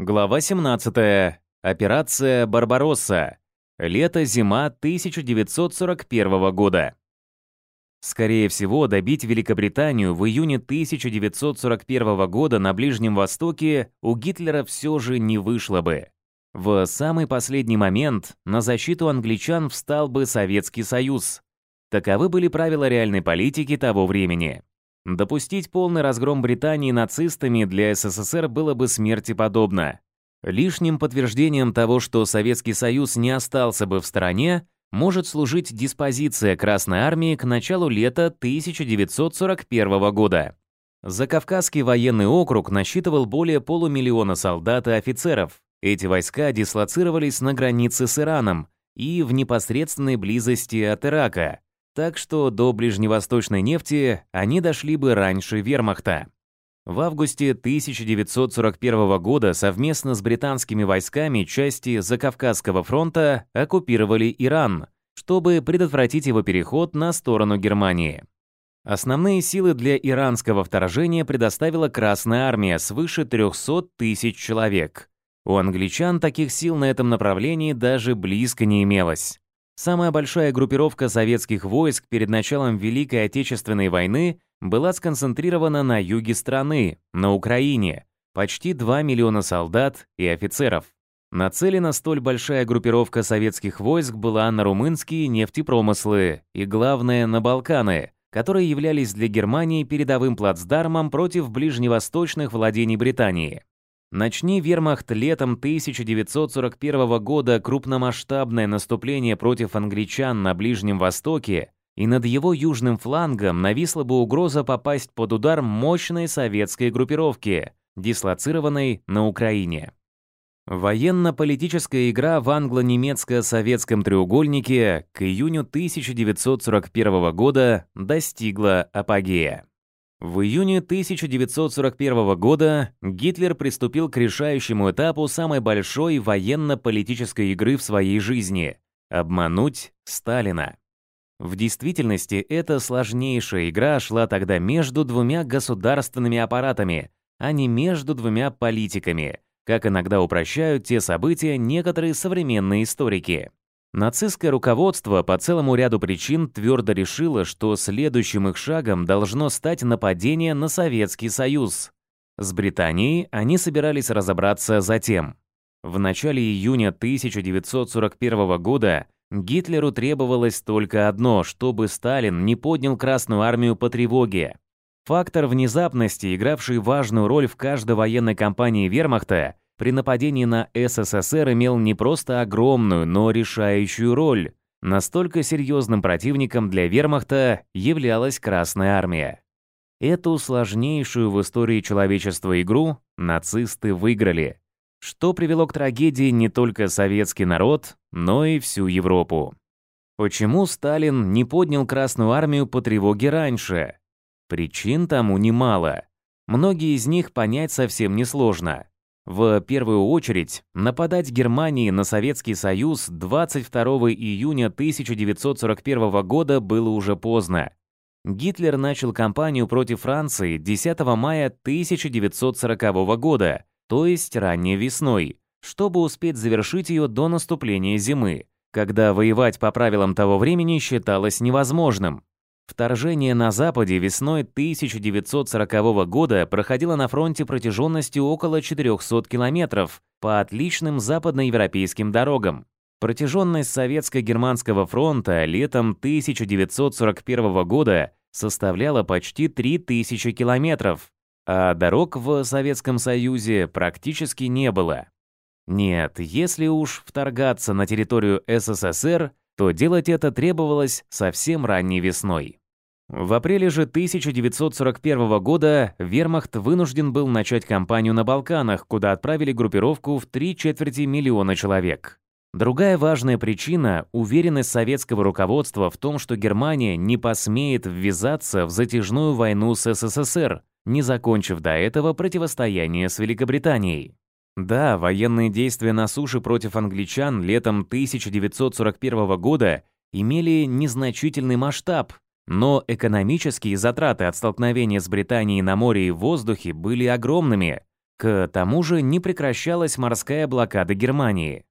Глава 17. Операция «Барбаросса». Лето-зима 1941 года. Скорее всего, добить Великобританию в июне 1941 года на Ближнем Востоке у Гитлера все же не вышло бы. В самый последний момент на защиту англичан встал бы Советский Союз. Таковы были правила реальной политики того времени. Допустить полный разгром Британии нацистами для СССР было бы смерти подобно. Лишним подтверждением того, что Советский Союз не остался бы в стороне, может служить диспозиция Красной Армии к началу лета 1941 года. Закавказский военный округ насчитывал более полумиллиона солдат и офицеров. Эти войска дислоцировались на границе с Ираном и в непосредственной близости от Ирака. Так что до ближневосточной нефти они дошли бы раньше вермахта. В августе 1941 года совместно с британскими войсками части Закавказского фронта оккупировали Иран, чтобы предотвратить его переход на сторону Германии. Основные силы для иранского вторжения предоставила Красная армия свыше 300 тысяч человек. У англичан таких сил на этом направлении даже близко не имелось. Самая большая группировка советских войск перед началом Великой Отечественной войны была сконцентрирована на юге страны, на Украине, почти 2 миллиона солдат и офицеров. Нацелена столь большая группировка советских войск была на румынские нефтепромыслы и, главное, на Балканы, которые являлись для Германии передовым плацдармом против ближневосточных владений Британии. Начни вермахт летом 1941 года крупномасштабное наступление против англичан на Ближнем Востоке, и над его южным флангом нависла бы угроза попасть под удар мощной советской группировки, дислоцированной на Украине. Военно-политическая игра в англо-немецко-советском треугольнике к июню 1941 года достигла апогея. В июне 1941 года Гитлер приступил к решающему этапу самой большой военно-политической игры в своей жизни — обмануть Сталина. В действительности эта сложнейшая игра шла тогда между двумя государственными аппаратами, а не между двумя политиками, как иногда упрощают те события некоторые современные историки. Нацистское руководство по целому ряду причин твердо решило, что следующим их шагом должно стать нападение на Советский Союз. С Британией они собирались разобраться затем. В начале июня 1941 года Гитлеру требовалось только одно, чтобы Сталин не поднял Красную армию по тревоге. Фактор внезапности, игравший важную роль в каждой военной кампании вермахта, при нападении на СССР имел не просто огромную, но решающую роль. Настолько серьезным противником для вермахта являлась Красная Армия. Эту сложнейшую в истории человечества игру нацисты выиграли, что привело к трагедии не только советский народ, но и всю Европу. Почему Сталин не поднял Красную Армию по тревоге раньше? Причин тому немало. Многие из них понять совсем несложно в первую очередь нападать Германии на Советский Союз 22 июня 1941 года было уже поздно. Гитлер начал кампанию против Франции 10 мая 1940 года, то есть ранней весной, чтобы успеть завершить ее до наступления зимы, когда воевать по правилам того времени считалось невозможным. Вторжение на Западе весной 1940 года проходило на фронте протяженностью около 400 километров по отличным западноевропейским дорогам. Протяженность Советско-Германского фронта летом 1941 года составляла почти 3000 километров, а дорог в Советском Союзе практически не было. Нет, если уж вторгаться на территорию СССР – то делать это требовалось совсем ранней весной. В апреле же 1941 года вермахт вынужден был начать кампанию на Балканах, куда отправили группировку в три четверти миллиона человек. Другая важная причина – уверенность советского руководства в том, что Германия не посмеет ввязаться в затяжную войну с СССР, не закончив до этого противостояние с Великобританией. Да, военные действия на суше против англичан летом 1941 года имели незначительный масштаб, но экономические затраты от столкновения с Британией на море и в воздухе были огромными. К тому же не прекращалась морская блокада Германии.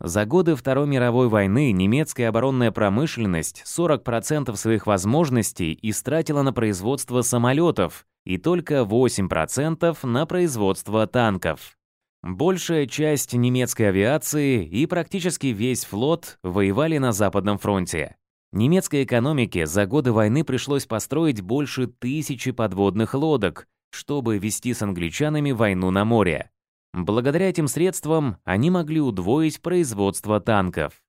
За годы Второй мировой войны немецкая оборонная промышленность 40% своих возможностей истратила на производство самолетов и только 8% на производство танков. Большая часть немецкой авиации и практически весь флот воевали на Западном фронте. Немецкой экономике за годы войны пришлось построить больше тысячи подводных лодок, чтобы вести с англичанами войну на море. Благодаря этим средствам они могли удвоить производство танков.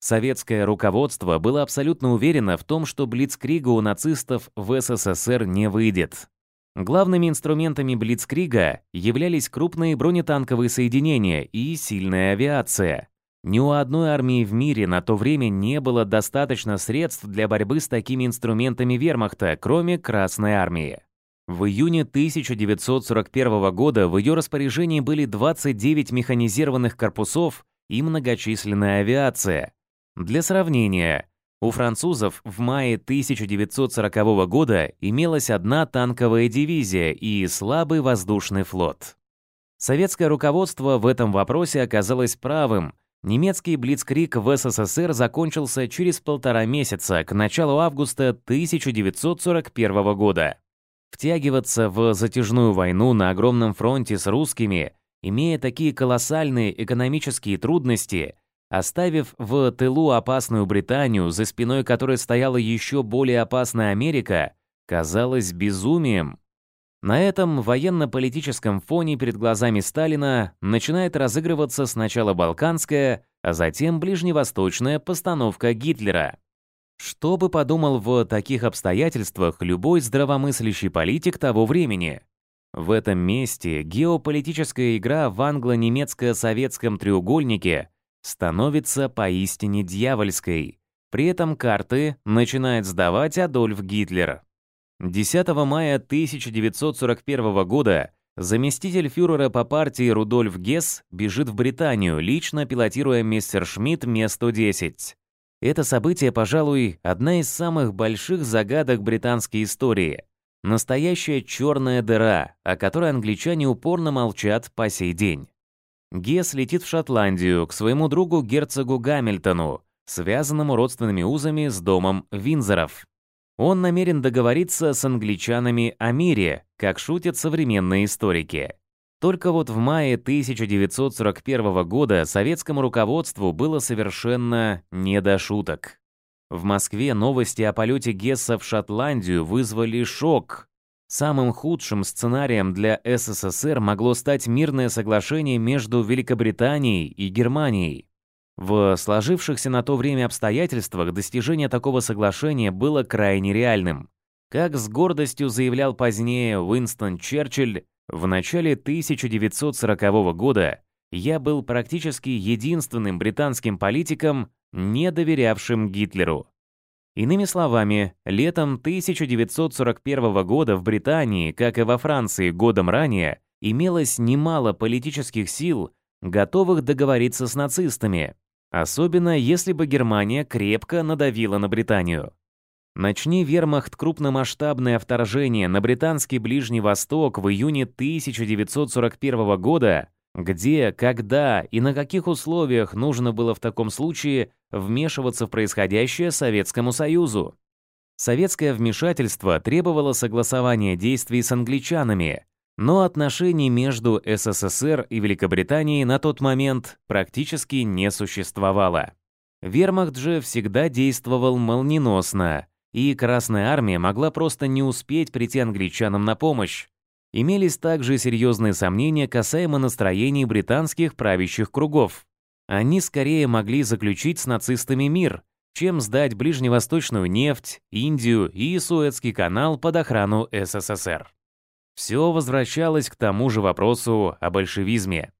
Советское руководство было абсолютно уверено в том, что блицкрига у нацистов в СССР не выйдет. Главными инструментами Блицкрига являлись крупные бронетанковые соединения и сильная авиация. Ни у одной армии в мире на то время не было достаточно средств для борьбы с такими инструментами вермахта, кроме Красной армии. В июне 1941 года в ее распоряжении были 29 механизированных корпусов и многочисленная авиация. Для сравнения, у французов в мае 1940 года имелась одна танковая дивизия и слабый воздушный флот. Советское руководство в этом вопросе оказалось правым. Немецкий блицкрик в СССР закончился через полтора месяца, к началу августа 1941 года. Втягиваться в затяжную войну на огромном фронте с русскими, имея такие колоссальные экономические трудности – Оставив в тылу опасную Британию, за спиной которой стояла еще более опасная Америка, казалось безумием. На этом военно-политическом фоне перед глазами Сталина начинает разыгрываться сначала балканская, а затем ближневосточная постановка Гитлера. Что бы подумал в таких обстоятельствах любой здравомыслящий политик того времени? В этом месте геополитическая игра в англо-немецко-советском треугольнике – становится поистине дьявольской. При этом карты начинает сдавать Адольф Гитлер. 10 мая 1941 года заместитель фюрера по партии Рудольф Гесс бежит в Британию, лично пилотируя мистер Шмидт Ме-110. Это событие, пожалуй, одна из самых больших загадок британской истории. Настоящая черная дыра, о которой англичане упорно молчат по сей день. Гес летит в Шотландию к своему другу герцогу Гамильтону, связанному родственными узами с домом Винзоров. Он намерен договориться с англичанами о мире, как шутят современные историки. Только вот в мае 1941 года советскому руководству было совершенно не до шуток. В Москве новости о полете Гесса в Шотландию вызвали шок, Самым худшим сценарием для СССР могло стать мирное соглашение между Великобританией и Германией. В сложившихся на то время обстоятельствах достижение такого соглашения было крайне реальным. Как с гордостью заявлял позднее Уинстон Черчилль, в начале 1940 года я был практически единственным британским политиком, не доверявшим Гитлеру. Иными словами, летом 1941 года в Британии, как и во Франции годом ранее, имелось немало политических сил, готовых договориться с нацистами, особенно если бы Германия крепко надавила на Британию. Начни вермахт крупномасштабное вторжение на британский Ближний Восток в июне 1941 года, где, когда и на каких условиях нужно было в таком случае вмешиваться в происходящее Советскому Союзу? Советское вмешательство требовало согласования действий с англичанами, но отношений между СССР и Великобританией на тот момент практически не существовало. Вермахт же всегда действовал молниеносно, и Красная Армия могла просто не успеть прийти англичанам на помощь, имелись также серьезные сомнения касаемо настроений британских правящих кругов. Они скорее могли заключить с нацистами мир, чем сдать ближневосточную нефть, Индию и Суэцкий канал под охрану СССР. Все возвращалось к тому же вопросу о большевизме.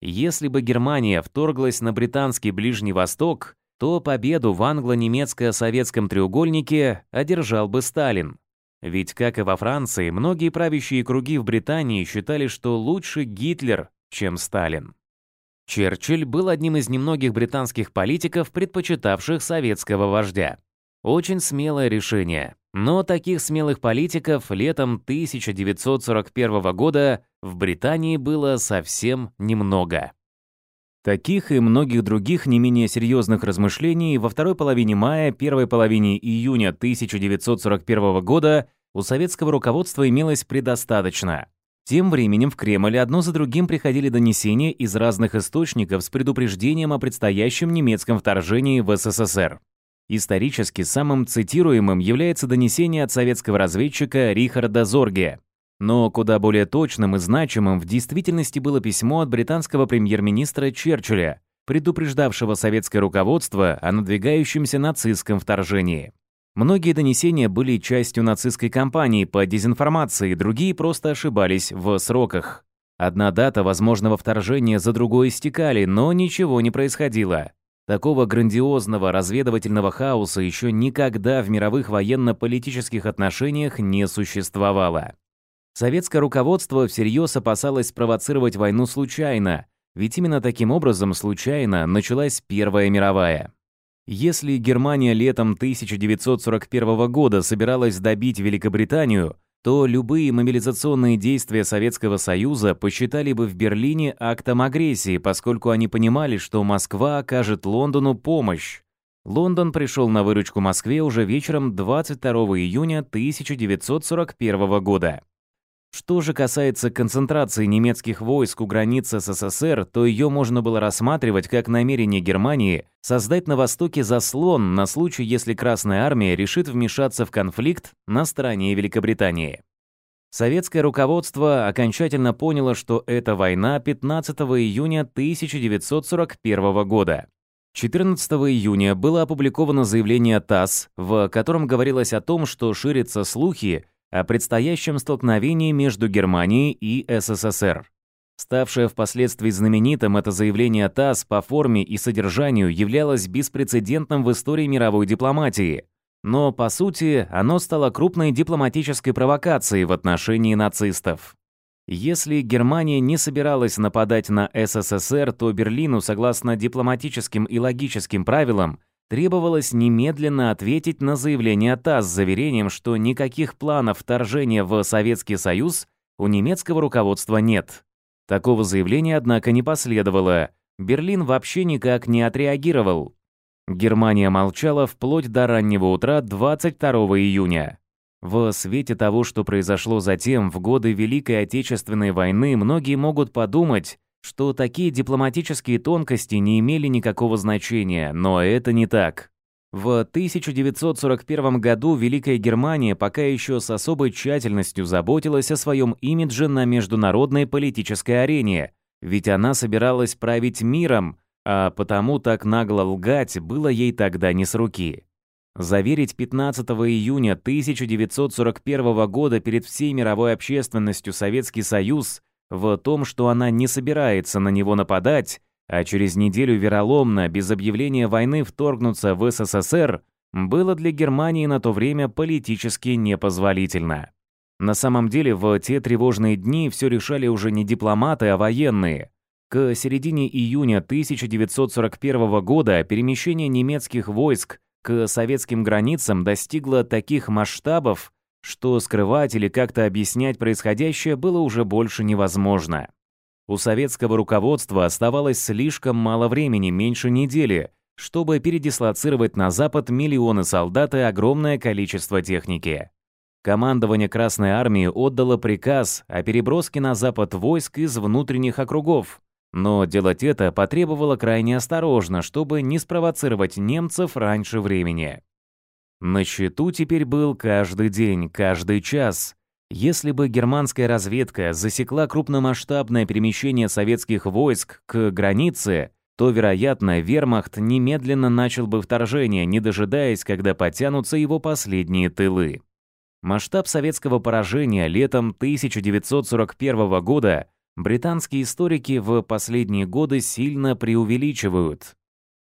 Если бы Германия вторглась на британский Ближний Восток, то победу в англо-немецко-советском треугольнике одержал бы Сталин, ведь, как и во Франции, многие правящие круги в Британии считали, что лучше Гитлер, чем Сталин. Черчилль был одним из немногих британских политиков, предпочитавших советского вождя. Очень смелое решение. Но таких смелых политиков летом 1941 года в Британии было совсем немного. Таких и многих других не менее серьезных размышлений во второй половине мая, первой половине июня 1941 года у советского руководства имелось предостаточно. Тем временем в Кремле одно за другим приходили донесения из разных источников с предупреждением о предстоящем немецком вторжении в СССР. Исторически самым цитируемым является донесение от советского разведчика Рихарда Зорге. Но куда более точным и значимым в действительности было письмо от британского премьер-министра Черчилля, предупреждавшего советское руководство о надвигающемся нацистском вторжении. Многие донесения были частью нацистской кампании по дезинформации, другие просто ошибались в сроках. Одна дата возможного вторжения за другой истекали, но ничего не происходило. Такого грандиозного разведывательного хаоса еще никогда в мировых военно-политических отношениях не существовало. Советское руководство всерьез опасалось спровоцировать войну случайно, ведь именно таким образом случайно началась Первая мировая. Если Германия летом 1941 года собиралась добить Великобританию, то любые мобилизационные действия Советского Союза посчитали бы в Берлине актом агрессии, поскольку они понимали, что Москва окажет Лондону помощь. Лондон пришел на выручку Москве уже вечером 22 июня 1941 года. Что же касается концентрации немецких войск у границ СССР, то ее можно было рассматривать как намерение Германии создать на Востоке заслон на случай, если Красная Армия решит вмешаться в конфликт на стороне Великобритании. Советское руководство окончательно поняло, что это война 15 июня 1941 года. 14 июня было опубликовано заявление ТАСС, в котором говорилось о том, что ширятся слухи, Э, о предстоящем столкновении между Германией и СССР. Ставшее впоследствии знаменитым это заявление ТАСС по форме и содержанию являлось беспрецедентным в истории мировой дипломатии. Но, по сути, оно стало крупной дипломатической провокацией в отношении нацистов. Если Германия не собиралась нападать на СССР, то Берлину, согласно дипломатическим и логическим правилам, требовалось немедленно ответить на заявление ТАСС с заверением, что никаких планов вторжения в Советский Союз у немецкого руководства нет. Такого заявления, однако, не последовало. Берлин вообще никак не отреагировал. Германия молчала вплоть до раннего утра 22 июня. В свете того, что произошло затем, в годы Великой Отечественной войны, многие могут подумать, что такие дипломатические тонкости не имели никакого значения, но это не так. В 1941 году Великая Германия пока еще с особой тщательностью заботилась о своем имидже на международной политической арене, ведь она собиралась править миром, а потому так нагло лгать было ей тогда не с руки. Заверить 15 июня 1941 года перед всей мировой общественностью Советский Союз – в том, что она не собирается на него нападать, а через неделю вероломно, без объявления войны, вторгнуться в СССР, было для Германии на то время политически непозволительно. На самом деле, в те тревожные дни все решали уже не дипломаты, а военные. К середине июня 1941 года перемещение немецких войск к советским границам достигло таких масштабов, что скрывать или как-то объяснять происходящее было уже больше невозможно. У советского руководства оставалось слишком мало времени, меньше недели, чтобы передислоцировать на Запад миллионы солдат и огромное количество техники. Командование Красной Армии отдало приказ о переброске на Запад войск из внутренних округов, но делать это потребовало крайне осторожно, чтобы не спровоцировать немцев раньше времени. На счету теперь был каждый день, каждый час. Если бы германская разведка засекла крупномасштабное перемещение советских войск к границе, то, вероятно, вермахт немедленно начал бы вторжение, не дожидаясь, когда потянутся его последние тылы. Масштаб советского поражения летом 1941 года британские историки в последние годы сильно преувеличивают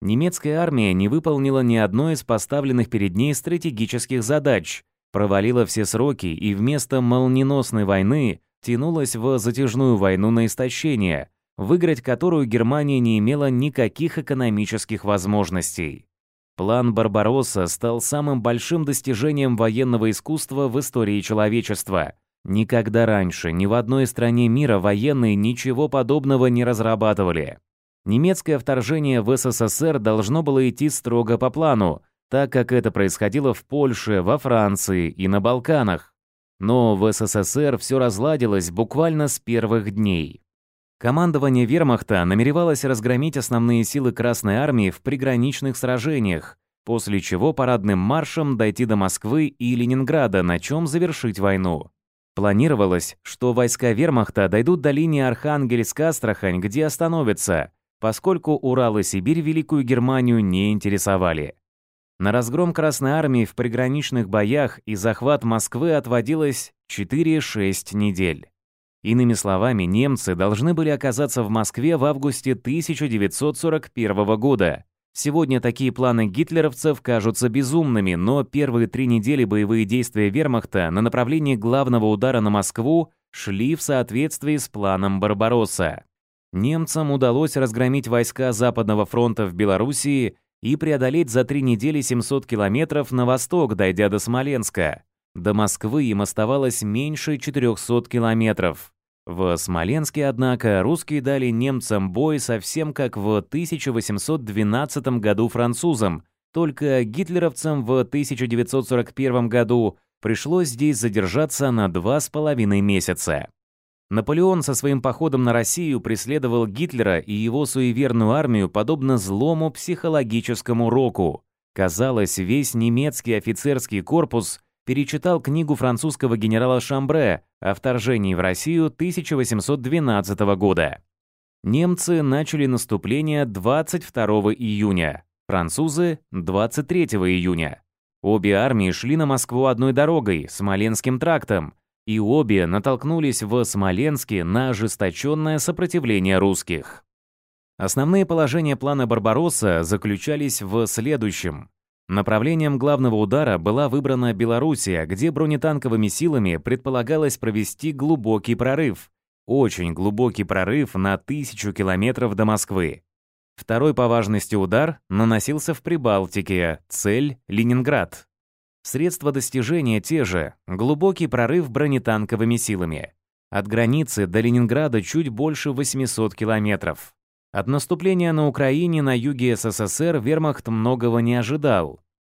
немецкая армия не выполнила ни одной из поставленных перед ней стратегических задач, провалила все сроки и вместо молниеносной войны тянулась в затяжную войну на истощение, выиграть которую Германия не имела никаких экономических возможностей. План Барбаросса стал самым большим достижением военного искусства в истории человечества. Никогда раньше ни в одной стране мира военные ничего подобного не разрабатывали немецкое вторжение в СССР должно было идти строго по плану, так как это происходило в Польше, во Франции и на Балканах. Но в СССР все разладилось буквально с первых дней. Командование вермахта намеревалось разгромить основные силы Красной Армии в приграничных сражениях, после чего парадным маршем дойти до Москвы и Ленинграда, на чем завершить войну. Планировалось, что войска вермахта дойдут до линии Архангельск-Астрахань, где остановятся, поскольку Урал и Сибирь Великую Германию не интересовали. На разгром Красной Армии в приграничных боях и захват Москвы отводилось 4-6 недель. Иными словами, немцы должны были оказаться в Москве в августе 1941 года. Сегодня такие планы гитлеровцев кажутся безумными, но первые три недели боевые действия вермахта на направлении главного удара на Москву шли в соответствии с планом Барбаросса немцам удалось разгромить войска Западного фронта в Белоруссии и преодолеть за три недели 700 километров на восток, дойдя до Смоленска. До Москвы им оставалось меньше 400 километров. В Смоленске, однако, русские дали немцам бой совсем как в 1812 году французам, только гитлеровцам в 1941 году пришлось здесь задержаться на два с половиной месяца. Наполеон со своим походом на Россию преследовал Гитлера и его суеверную армию подобно злому психологическому року. Казалось, весь немецкий офицерский корпус перечитал книгу французского генерала Шамбре о вторжении в Россию 1812 года. Немцы начали наступление 22 июня, французы – 23 июня. Обе армии шли на Москву одной дорогой, Смоленским трактом – и обе натолкнулись в Смоленске на ожесточенное сопротивление русских. Основные положения плана Барбаросса заключались в следующем. Направлением главного удара была выбрана Белоруссия, где бронетанковыми силами предполагалось провести глубокий прорыв, очень глубокий прорыв на тысячу километров до Москвы. Второй по важности удар наносился в Прибалтике, цель – Ленинград. Средства достижения те же, глубокий прорыв бронетанковыми силами. От границы до Ленинграда чуть больше 800 километров. От наступления на Украине на юге СССР вермахт многого не ожидал.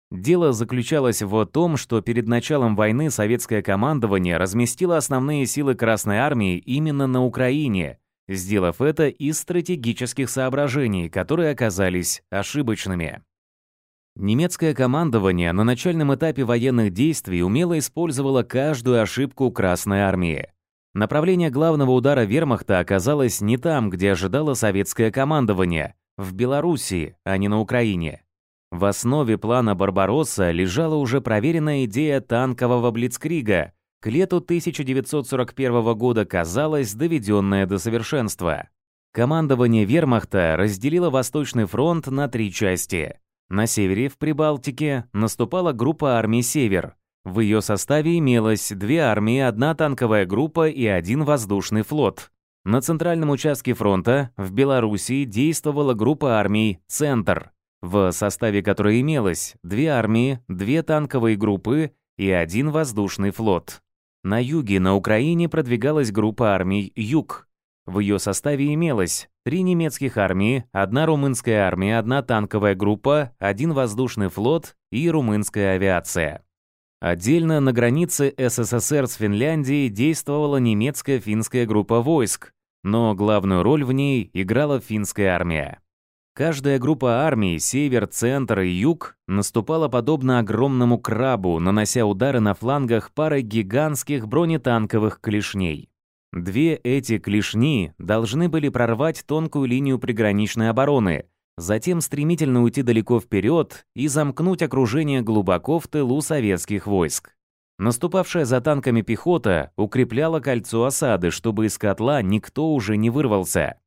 Дело заключалось в том, что перед началом войны советское командование разместило основные силы Красной Армии именно на Украине, сделав это из стратегических соображений, которые оказались ошибочными. Немецкое командование на начальном этапе военных действий умело использовало каждую ошибку Красной армии. Направление главного удара вермахта оказалось не там, где ожидало советское командование, в Белоруссии, а не на Украине. В основе плана «Барбаросса» лежала уже проверенная идея танкового блицкрига, к лету 1941 года казалось доведенная до совершенства. Командование вермахта разделило Восточный фронт на три части. На севере, в Прибалтике, наступала группа армий «Север». В ее составе имелось две армии, одна танковая группа и один воздушный флот. На центральном участке фронта в Белоруссии действовала группа армий «Центр», в составе которой имелось две армии, две танковые группы и один воздушный флот. На юге на Украине продвигалась группа армий «Юг», в ее составе имелось три немецких армии, одна румынская армия, одна танковая группа, один воздушный флот и румынская авиация. Отдельно на границе СССР с Финляндией действовала немецко-финская группа войск, но главную роль в ней играла финская армия. Каждая группа армий, север, центр и юг, наступала подобно огромному крабу, нанося удары на флангах пары гигантских бронетанковых клешней. Две эти клешни должны были прорвать тонкую линию приграничной обороны, затем стремительно уйти далеко вперед и замкнуть окружение глубоко в тылу советских войск. Наступавшая за танками пехота укрепляла кольцо осады, чтобы из котла никто уже не вырвался.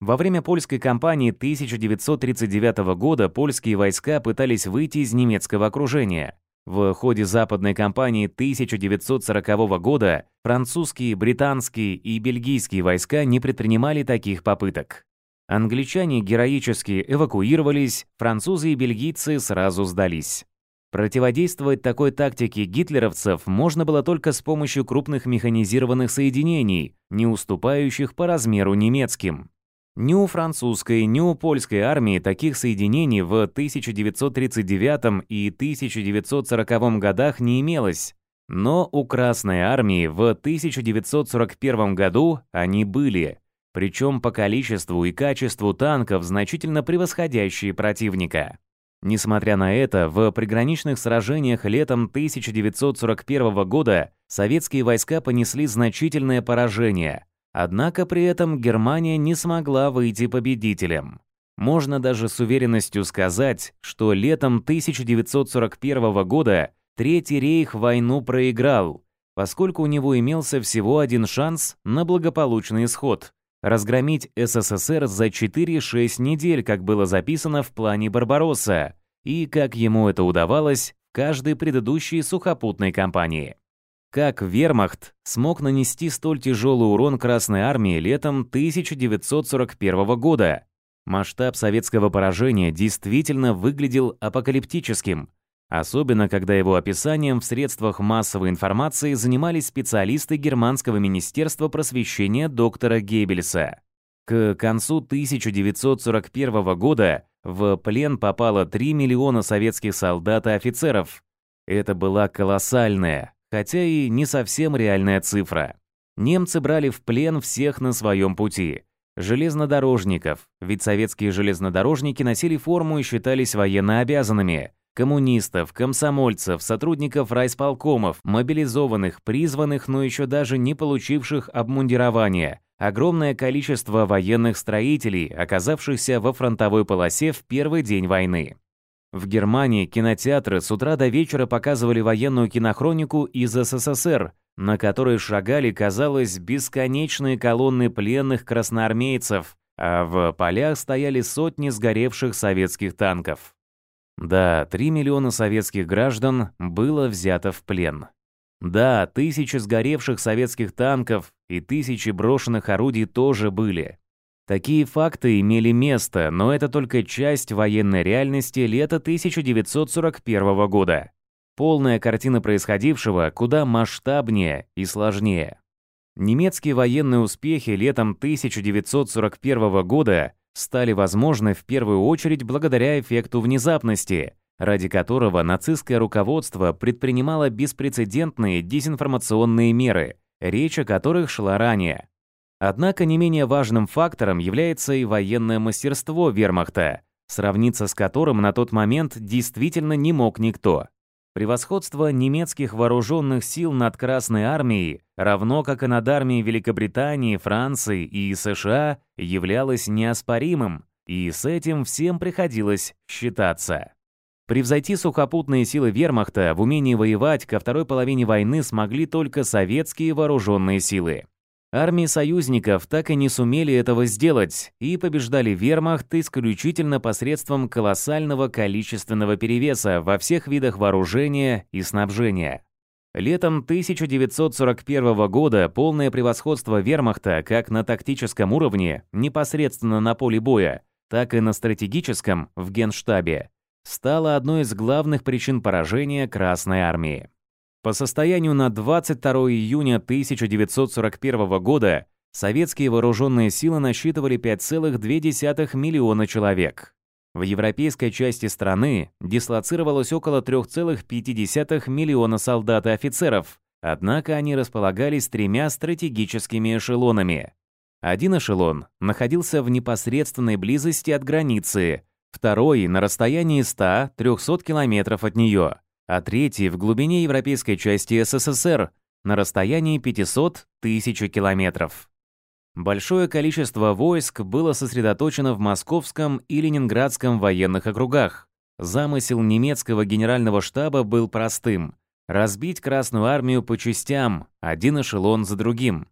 Во время польской кампании 1939 года польские войска пытались выйти из немецкого окружения. В ходе западной кампании 1940 года французские, британские и бельгийские войска не предпринимали таких попыток. Англичане героически эвакуировались, французы и бельгийцы сразу сдались. Противодействовать такой тактике гитлеровцев можно было только с помощью крупных механизированных соединений, не уступающих по размеру немецким. Ни у французской, ни у польской армии таких соединений в 1939 и 1940 годах не имелось, но у Красной армии в 1941 году они были, причем по количеству и качеству танков значительно превосходящие противника. Несмотря на это, в приграничных сражениях летом 1941 года советские войска понесли значительное поражение – Однако при этом Германия не смогла выйти победителем. Можно даже с уверенностью сказать, что летом 1941 года Третий рейх войну проиграл, поскольку у него имелся всего один шанс на благополучный исход – разгромить СССР за 4-6 недель, как было записано в плане Барбаросса, и как ему это удавалось в каждой предыдущей сухопутной кампании как вермахт смог нанести столь тяжелый урон Красной Армии летом 1941 года. Масштаб советского поражения действительно выглядел апокалиптическим, особенно когда его описанием в средствах массовой информации занимались специалисты Германского министерства просвещения доктора Геббельса. К концу 1941 года в плен попало 3 миллиона советских солдат и офицеров. Это была колоссальная, хотя и не совсем реальная цифра. Немцы брали в плен всех на своем пути. Железнодорожников, ведь советские железнодорожники носили форму и считались военно обязанными. Коммунистов, комсомольцев, сотрудников райсполкомов, мобилизованных, призванных, но еще даже не получивших обмундирование. Огромное количество военных строителей, оказавшихся во фронтовой полосе в первый день войны. В Германии кинотеатры с утра до вечера показывали военную кинохронику из СССР, на которой шагали, казалось, бесконечные колонны пленных красноармейцев, а в полях стояли сотни сгоревших советских танков. Да, 3 миллиона советских граждан было взято в плен. Да, тысячи сгоревших советских танков и тысячи брошенных орудий тоже были. Такие факты имели место, но это только часть военной реальности лета 1941 года. Полная картина происходившего куда масштабнее и сложнее. Немецкие военные успехи летом 1941 года стали возможны в первую очередь благодаря эффекту внезапности, ради которого нацистское руководство предпринимало беспрецедентные дезинформационные меры, речь о которых шла ранее. Однако не менее важным фактором является и военное мастерство вермахта, сравниться с которым на тот момент действительно не мог никто. Превосходство немецких вооруженных сил над Красной армией, равно как и над армией Великобритании, Франции и США, являлось неоспоримым, и с этим всем приходилось считаться. Превзойти сухопутные силы вермахта в умении воевать ко второй половине войны смогли только советские вооруженные силы. Армии союзников так и не сумели этого сделать и побеждали вермахт исключительно посредством колоссального количественного перевеса во всех видах вооружения и снабжения. Летом 1941 года полное превосходство вермахта как на тактическом уровне, непосредственно на поле боя, так и на стратегическом, в генштабе, стало одной из главных причин поражения Красной армии. По состоянию на 22 июня 1941 года советские вооруженные силы насчитывали 5,2 миллиона человек. В европейской части страны дислоцировалось около 3,5 миллиона солдат и офицеров, однако они располагались тремя стратегическими эшелонами. Один эшелон находился в непосредственной близости от границы, второй – на расстоянии 100-300 километров от нее, а третий в глубине европейской части СССР на расстоянии 500 тысяч километров. Большое количество войск было сосредоточено в Московском и Ленинградском военных округах. Замысел немецкого генерального штаба был простым – разбить Красную армию по частям, один эшелон за другим.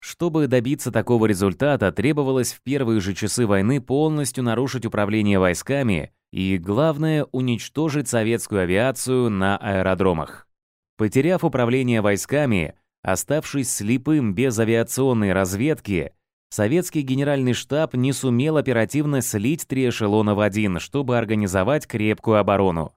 Чтобы добиться такого результата, требовалось в первые же часы войны полностью нарушить управление войсками – и, главное, уничтожить советскую авиацию на аэродромах. Потеряв управление войсками, оставшись слепым без авиационной разведки, советский генеральный штаб не сумел оперативно слить три эшелона в один, чтобы организовать крепкую оборону.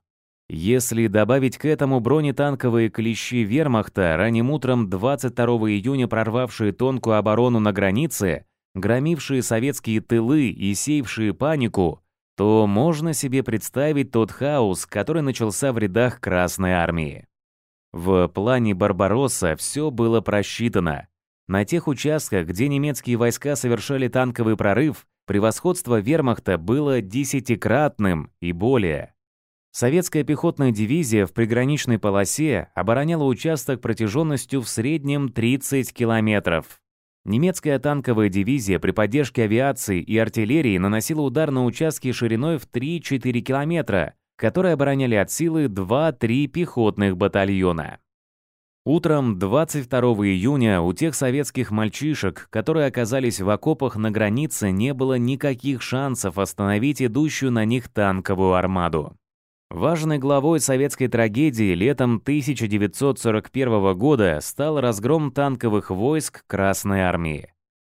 Если добавить к этому бронетанковые клещи вермахта, ранним утром 22 июня прорвавшие тонкую оборону на границе, громившие советские тылы и сеявшие панику, то можно себе представить тот хаос, который начался в рядах Красной Армии. В плане Барбаросса все было просчитано. На тех участках, где немецкие войска совершали танковый прорыв, превосходство вермахта было десятикратным и более. Советская пехотная дивизия в приграничной полосе обороняла участок протяженностью в среднем 30 километров. Немецкая танковая дивизия при поддержке авиации и артиллерии наносила удар на участки шириной в 3-4 километра, которые обороняли от силы 2-3 пехотных батальона. Утром 22 июня у тех советских мальчишек, которые оказались в окопах на границе, не было никаких шансов остановить идущую на них танковую армаду. Важной главой советской трагедии летом 1941 года стал разгром танковых войск Красной армии.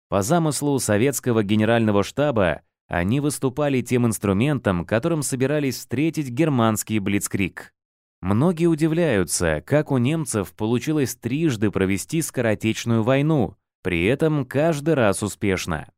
По замыслу советского генерального штаба они выступали тем инструментом, которым собирались встретить германский Блицкриг. Многие удивляются, как у немцев получилось трижды провести скоротечную войну, при этом каждый раз успешно.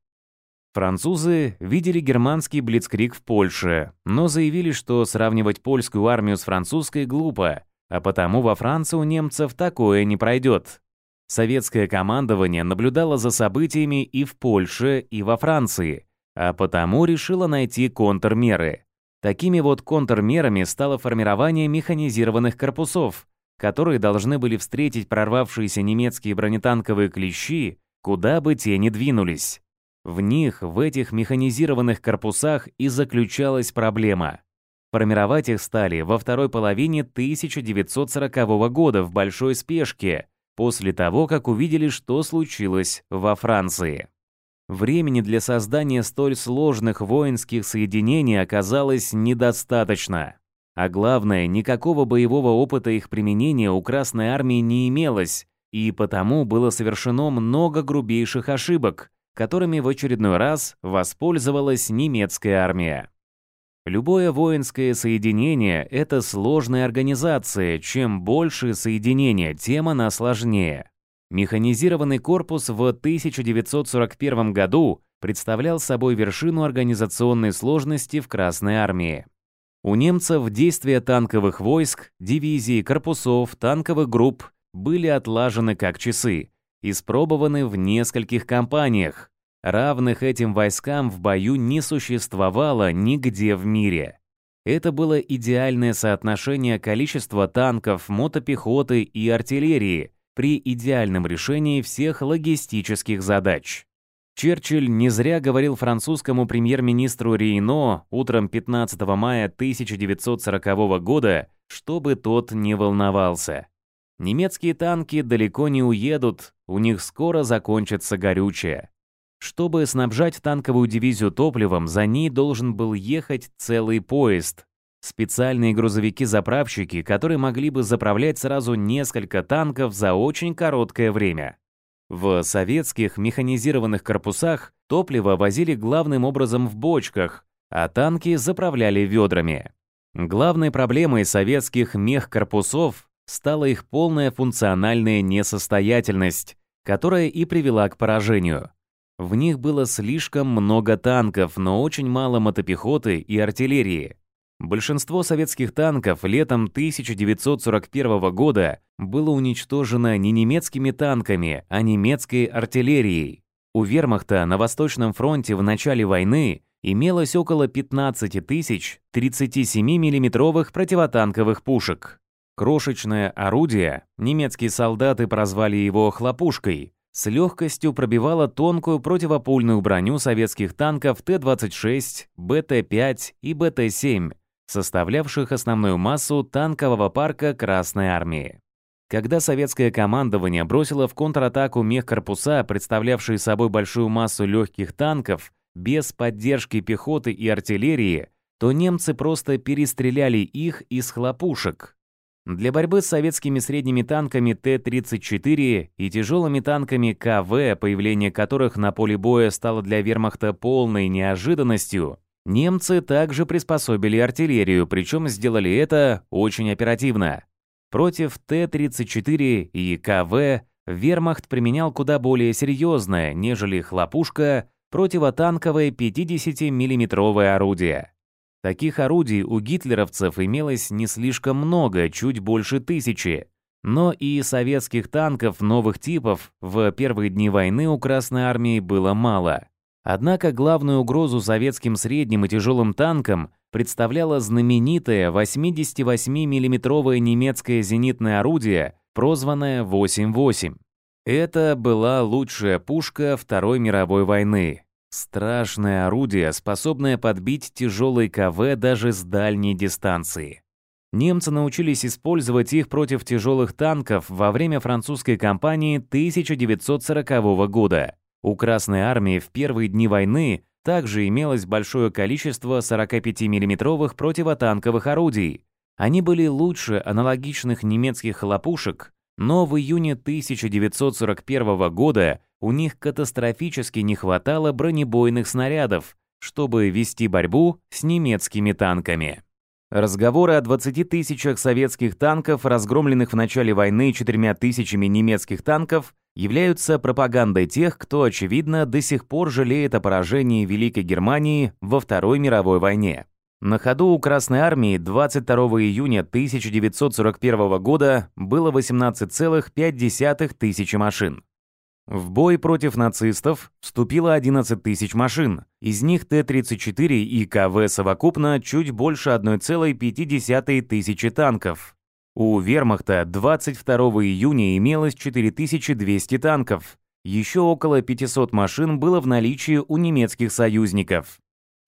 Французы видели германский блицкрик в Польше, но заявили, что сравнивать польскую армию с французской глупо, а потому во Франции у немцев такое не пройдет. Советское командование наблюдало за событиями и в Польше, и во Франции, а потому решило найти контрмеры. Такими вот контрмерами стало формирование механизированных корпусов, которые должны были встретить прорвавшиеся немецкие бронетанковые клещи, куда бы те ни двинулись. В них, в этих механизированных корпусах и заключалась проблема. Формировать их стали во второй половине 1940 года в большой спешке, после того, как увидели, что случилось во Франции. Времени для создания столь сложных воинских соединений оказалось недостаточно. А главное, никакого боевого опыта их применения у Красной Армии не имелось, и потому было совершено много грубейших ошибок, которыми в очередной раз воспользовалась немецкая армия. Любое воинское соединение — это сложная организация, чем больше соединения, тем она сложнее. Механизированный корпус в 1941 году представлял собой вершину организационной сложности в Красной армии. У немцев действия танковых войск, дивизий, корпусов, танковых групп были отлажены как часы, испробованы в нескольких кампаниях. Равных этим войскам в бою не существовало нигде в мире. Это было идеальное соотношение количества танков, мотопехоты и артиллерии при идеальном решении всех логистических задач. Черчилль не зря говорил французскому премьер-министру Рейно утром 15 мая 1940 года, чтобы тот не волновался. Немецкие танки далеко не уедут, у них скоро закончится горючее. Чтобы снабжать танковую дивизию топливом, за ней должен был ехать целый поезд. Специальные грузовики-заправщики, которые могли бы заправлять сразу несколько танков за очень короткое время. В советских механизированных корпусах топливо возили главным образом в бочках, а танки заправляли ведрами. Главной проблемой советских мехкорпусов стала их полная функциональная несостоятельность, которая и привела к поражению. В них было слишком много танков, но очень мало мотопехоты и артиллерии. Большинство советских танков летом 1941 года было уничтожено не немецкими танками, а немецкой артиллерией. У вермахта на Восточном фронте в начале войны имелось около 15 тысяч 37 миллиметровых противотанковых пушек. Крошечное орудие, немецкие солдаты прозвали его «хлопушкой», с легкостью пробивало тонкую противопульную броню советских танков Т-26, БТ-5 и БТ-7, составлявших основную массу танкового парка Красной Армии. Когда советское командование бросило в контратаку мехкорпуса, представлявшие собой большую массу легких танков, без поддержки пехоты и артиллерии, то немцы просто перестреляли их из хлопушек, для борьбы с советскими средними танками Т-34 и тяжелыми танками КВ, появление которых на поле боя стало для вермахта полной неожиданностью, немцы также приспособили артиллерию, причем сделали это очень оперативно. Против Т-34 и КВ вермахт применял куда более серьезное, нежели хлопушка, противотанковое 50 миллиметровое орудие. Таких орудий у гитлеровцев имелось не слишком много, чуть больше тысячи. Но и советских танков новых типов в первые дни войны у Красной армии было мало. Однако главную угрозу советским средним и тяжелым танкам представляло знаменитое 88 миллиметровое немецкое зенитное орудие, прозванное 8-8. Это была лучшая пушка Второй мировой войны. Страшное орудие, способное подбить тяжелый КВ даже с дальней дистанции. Немцы научились использовать их против тяжелых танков во время французской кампании 1940 года. У Красной армии в первые дни войны также имелось большое количество 45 миллиметровых противотанковых орудий. Они были лучше аналогичных немецких хлопушек, но в июне 1941 года у них катастрофически не хватало бронебойных снарядов, чтобы вести борьбу с немецкими танками. Разговоры о 20 тысячах советских танков, разгромленных в начале войны четырьмя тысячами немецких танков, являются пропагандой тех, кто, очевидно, до сих пор жалеет о поражении Великой Германии во Второй мировой войне. На ходу у Красной Армии 22 июня 1941 года было 18,5 тысячи машин. В бой против нацистов вступило 11 тысяч машин, из них Т-34 и КВ совокупно чуть больше 1,5 тысячи танков. У вермахта 22 июня имелось 4200 танков, еще около 500 машин было в наличии у немецких союзников.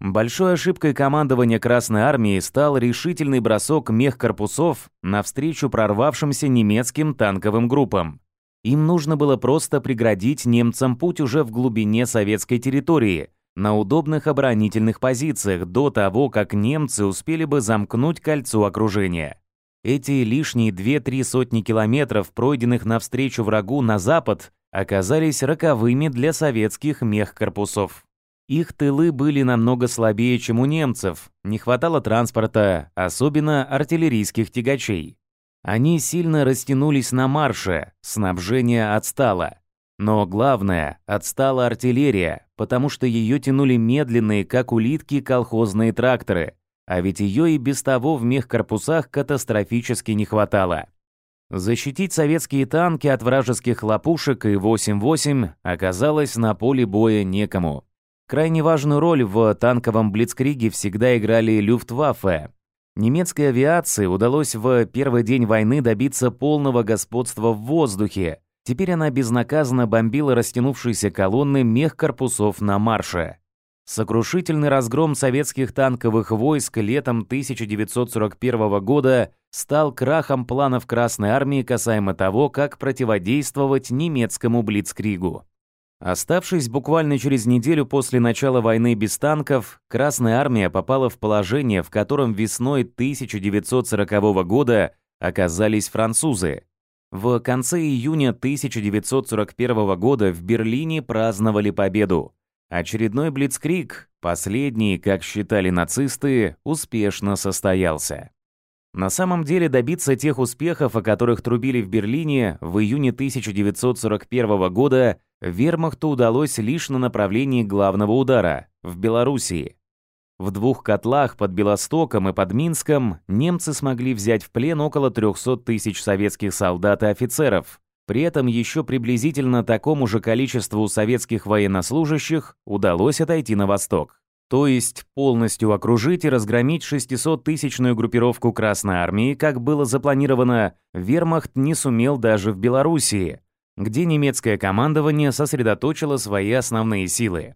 Большой ошибкой командования Красной Армии стал решительный бросок мехкорпусов навстречу прорвавшимся немецким танковым группам. Им нужно было просто преградить немцам путь уже в глубине советской территории, на удобных оборонительных позициях до того, как немцы успели бы замкнуть кольцо окружения. Эти лишние 2-3 сотни километров, пройденных навстречу врагу на запад, оказались роковыми для советских мехкорпусов. Их тылы были намного слабее, чем у немцев, не хватало транспорта, особенно артиллерийских тягачей. Они сильно растянулись на марше, снабжение отстало. Но главное, отстала артиллерия, потому что ее тянули медленные, как улитки, колхозные тракторы. А ведь ее и без того в мехкорпусах катастрофически не хватало. Защитить советские танки от вражеских лопушек и 8-8 оказалось на поле боя некому. Крайне важную роль в танковом блицкриге всегда играли люфтваффе, немецкой авиации удалось в первый день войны добиться полного господства в воздухе. Теперь она безнаказанно бомбила растянувшиеся колонны мехкорпусов на марше. Сокрушительный разгром советских танковых войск летом 1941 года стал крахом планов Красной Армии касаемо того, как противодействовать немецкому блицкригу. Оставшись буквально через неделю после начала войны без танков, Красная Армия попала в положение, в котором весной 1940 года оказались французы. В конце июня 1941 года в Берлине праздновали победу. Очередной блицкрик, последний, как считали нацисты, успешно состоялся. На самом деле добиться тех успехов, о которых трубили в Берлине в июне 1941 года, вермахту удалось лишь на направлении главного удара, в Белоруссии. В двух котлах под Белостоком и под Минском немцы смогли взять в плен около 300 тысяч советских солдат и офицеров. При этом еще приблизительно такому же количеству советских военнослужащих удалось отойти на восток. То есть полностью окружить и разгромить 600-тысячную группировку Красной Армии, как было запланировано, вермахт не сумел даже в Белоруссии – где немецкое командование сосредоточило свои основные силы.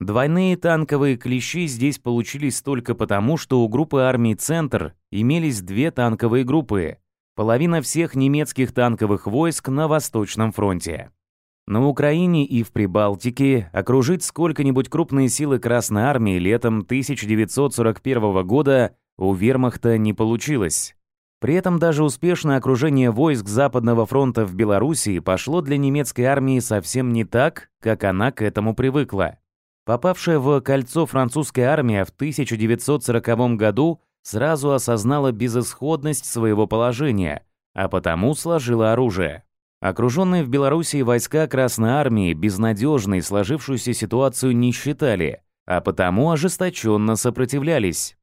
Двойные танковые клещи здесь получились только потому, что у группы армий «Центр» имелись две танковые группы, половина всех немецких танковых войск на Восточном фронте. На Украине и в Прибалтике окружить сколько-нибудь крупные силы Красной Армии летом 1941 года у вермахта не получилось. При этом даже успешное окружение войск Западного фронта в Белоруссии пошло для немецкой армии совсем не так, как она к этому привыкла. Попавшая в кольцо французская армия в 1940 году сразу осознала безысходность своего положения, а потому сложила оружие. Окруженные в Белоруссии войска Красной Армии безнадежной сложившуюся ситуацию не считали, а потому ожесточенно сопротивлялись.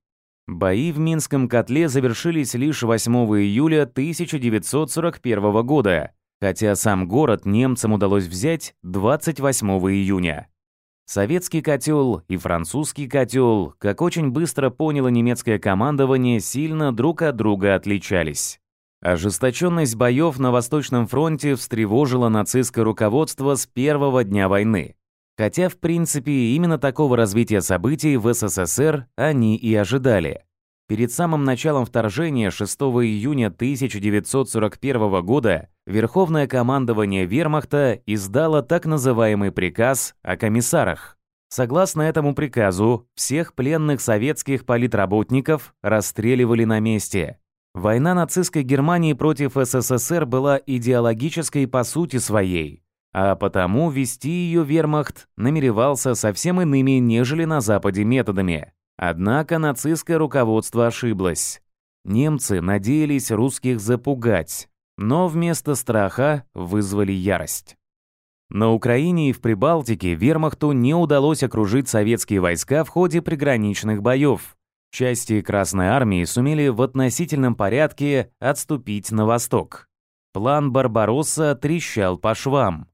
Бои в Минском котле завершились лишь 8 июля 1941 года, хотя сам город немцам удалось взять 28 июня. Советский котел и французский котел, как очень быстро поняло немецкое командование, сильно друг от друга отличались. Ожесточенность боев на Восточном фронте встревожила нацистское руководство с первого дня войны. Хотя, в принципе, именно такого развития событий в СССР они и ожидали. Перед самым началом вторжения 6 июня 1941 года Верховное командование Вермахта издало так называемый приказ о комиссарах. Согласно этому приказу, всех пленных советских политработников расстреливали на месте. Война нацистской Германии против СССР была идеологической по сути своей – а потому вести ее вермахт намеревался совсем иными, нежели на Западе методами. Однако нацистское руководство ошиблось. Немцы надеялись русских запугать, но вместо страха вызвали ярость. На Украине и в Прибалтике вермахту не удалось окружить советские войска в ходе приграничных боев. Части Красной Армии сумели в относительном порядке отступить на восток. План Барбаросса трещал по швам.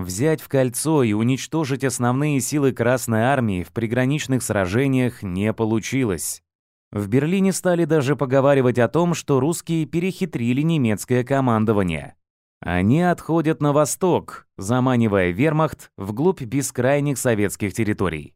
Взять в кольцо и уничтожить основные силы Красной Армии в приграничных сражениях не получилось. В Берлине стали даже поговаривать о том, что русские перехитрили немецкое командование. Они отходят на восток, заманивая вермахт вглубь бескрайних советских территорий.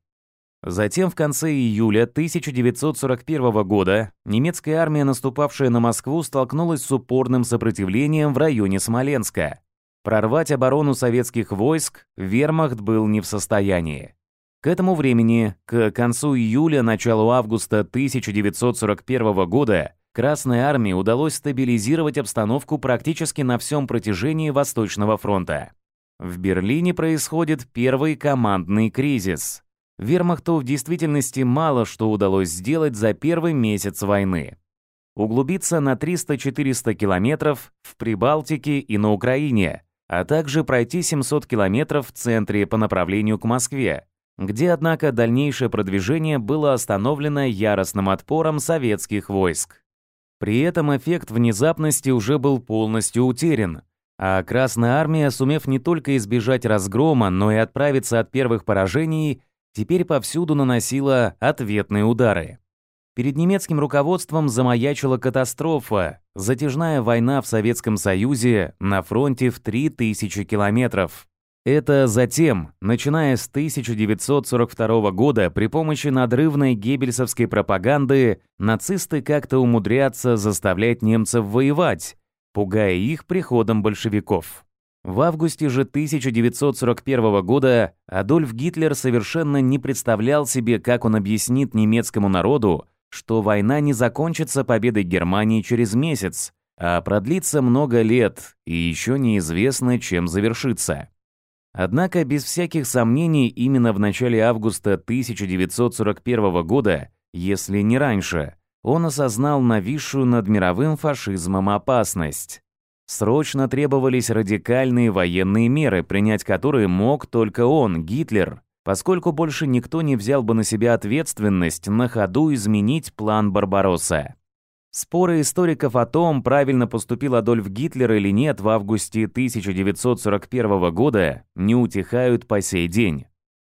Затем в конце июля 1941 года немецкая армия, наступавшая на Москву, столкнулась с упорным сопротивлением в районе Смоленска. Прорвать оборону советских войск вермахт был не в состоянии. К этому времени, к концу июля, началу августа 1941 года, Красной армии удалось стабилизировать обстановку практически на всем протяжении Восточного фронта. В Берлине происходит первый командный кризис. Вермахту в действительности мало что удалось сделать за первый месяц войны. Углубиться на 300-400 километров в Прибалтике и на Украине – а также пройти 700 километров в центре по направлению к Москве, где, однако, дальнейшее продвижение было остановлено яростным отпором советских войск. При этом эффект внезапности уже был полностью утерян, а Красная Армия, сумев не только избежать разгрома, но и отправиться от первых поражений, теперь повсюду наносила ответные удары. Перед немецким руководством замаячила катастрофа – затяжная война в Советском Союзе на фронте в 3000 километров. Это затем, начиная с 1942 года, при помощи надрывной геббельсовской пропаганды, нацисты как-то умудрятся заставлять немцев воевать, пугая их приходом большевиков. В августе же 1941 года Адольф Гитлер совершенно не представлял себе, как он объяснит немецкому народу, что война не закончится победой Германии через месяц, а продлится много лет и еще неизвестно, чем завершится. Однако, без всяких сомнений, именно в начале августа 1941 года, если не раньше, он осознал нависшую над мировым фашизмом опасность. Срочно требовались радикальные военные меры, принять которые мог только он, Гитлер, поскольку больше никто не взял бы на себя ответственность на ходу изменить план Барбаросса. Споры историков о том, правильно поступил Адольф Гитлер или нет в августе 1941 года, не утихают по сей день.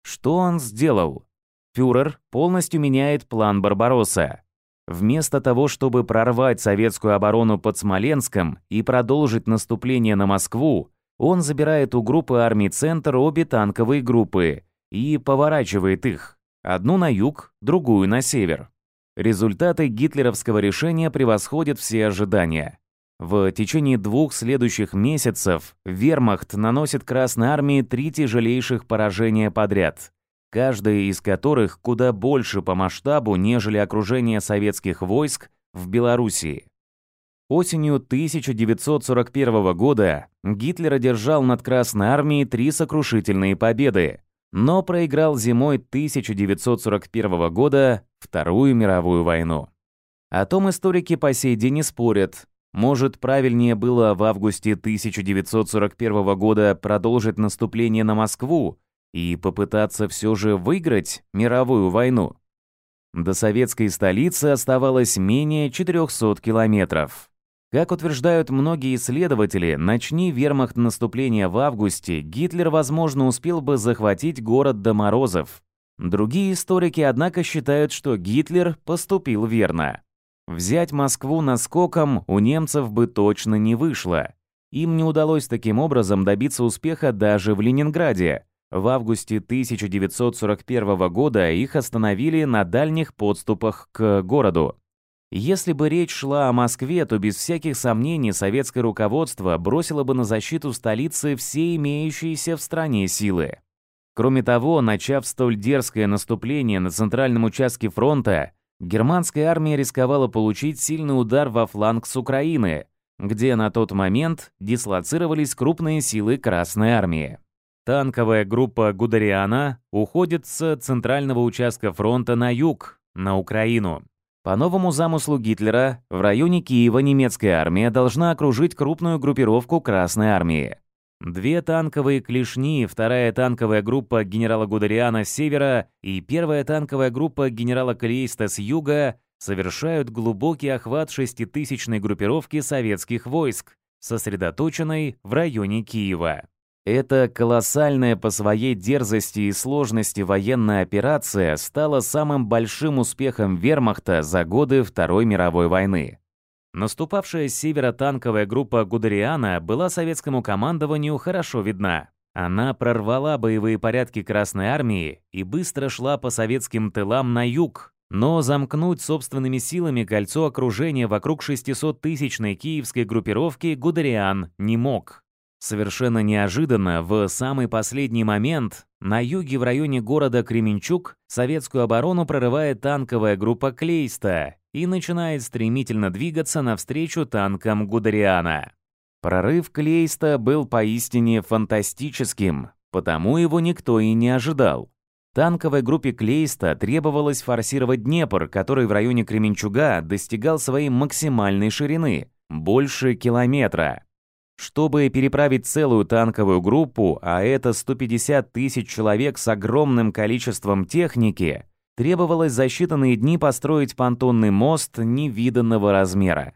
Что он сделал? Фюрер полностью меняет план Барбаросса. Вместо того, чтобы прорвать советскую оборону под Смоленском и продолжить наступление на Москву, он забирает у группы армий «Центр» обе танковые группы – и поворачивает их, одну на юг, другую на север. Результаты гитлеровского решения превосходят все ожидания. В течение двух следующих месяцев вермахт наносит Красной армии три тяжелейших поражения подряд, каждое из которых куда больше по масштабу, нежели окружение советских войск в Белоруссии. Осенью 1941 года Гитлер одержал над Красной армией три сокрушительные победы но проиграл зимой 1941 года Вторую мировую войну. О том историки по сей день не спорят. Может, правильнее было в августе 1941 года продолжить наступление на Москву и попытаться все же выиграть мировую войну? До советской столицы оставалось менее 400 километров. Как утверждают многие исследователи, начни вермахт наступления в августе, Гитлер, возможно, успел бы захватить город до морозов. Другие историки, однако, считают, что Гитлер поступил верно. Взять Москву наскоком у немцев бы точно не вышло. Им не удалось таким образом добиться успеха даже в Ленинграде. В августе 1941 года их остановили на дальних подступах к городу. Если бы речь шла о Москве, то без всяких сомнений советское руководство бросило бы на защиту столицы все имеющиеся в стране силы. Кроме того, начав столь дерзкое наступление на центральном участке фронта, германская армия рисковала получить сильный удар во фланг с Украины, где на тот момент дислоцировались крупные силы Красной армии. Танковая группа Гудериана уходит с центрального участка фронта на юг, на Украину. По новому замыслу Гитлера, в районе Киева немецкая армия должна окружить крупную группировку Красной армии. Две танковые клешни, вторая танковая группа генерала Гудериана с севера и первая танковая группа генерала Клейста с юга совершают глубокий охват шеститысячной группировки советских войск, сосредоточенной в районе Киева. Эта колоссальная по своей дерзости и сложности военная операция стала самым большим успехом вермахта за годы Второй мировой войны. Наступавшая с севера танковая группа Гудериана была советскому командованию хорошо видна. Она прорвала боевые порядки Красной Армии и быстро шла по советским тылам на юг, но замкнуть собственными силами кольцо окружения вокруг 600-тысячной киевской группировки Гудериан не мог. Совершенно неожиданно, в самый последний момент, на юге в районе города Кременчук советскую оборону прорывает танковая группа Клейста и начинает стремительно двигаться навстречу танкам Гудериана. Прорыв Клейста был поистине фантастическим, потому его никто и не ожидал. Танковой группе Клейста требовалось форсировать Днепр, который в районе Кременчуга достигал своей максимальной ширины – больше километра. Чтобы переправить целую танковую группу, а это 150 тысяч человек с огромным количеством техники, требовалось за считанные дни построить понтонный мост невиданного размера.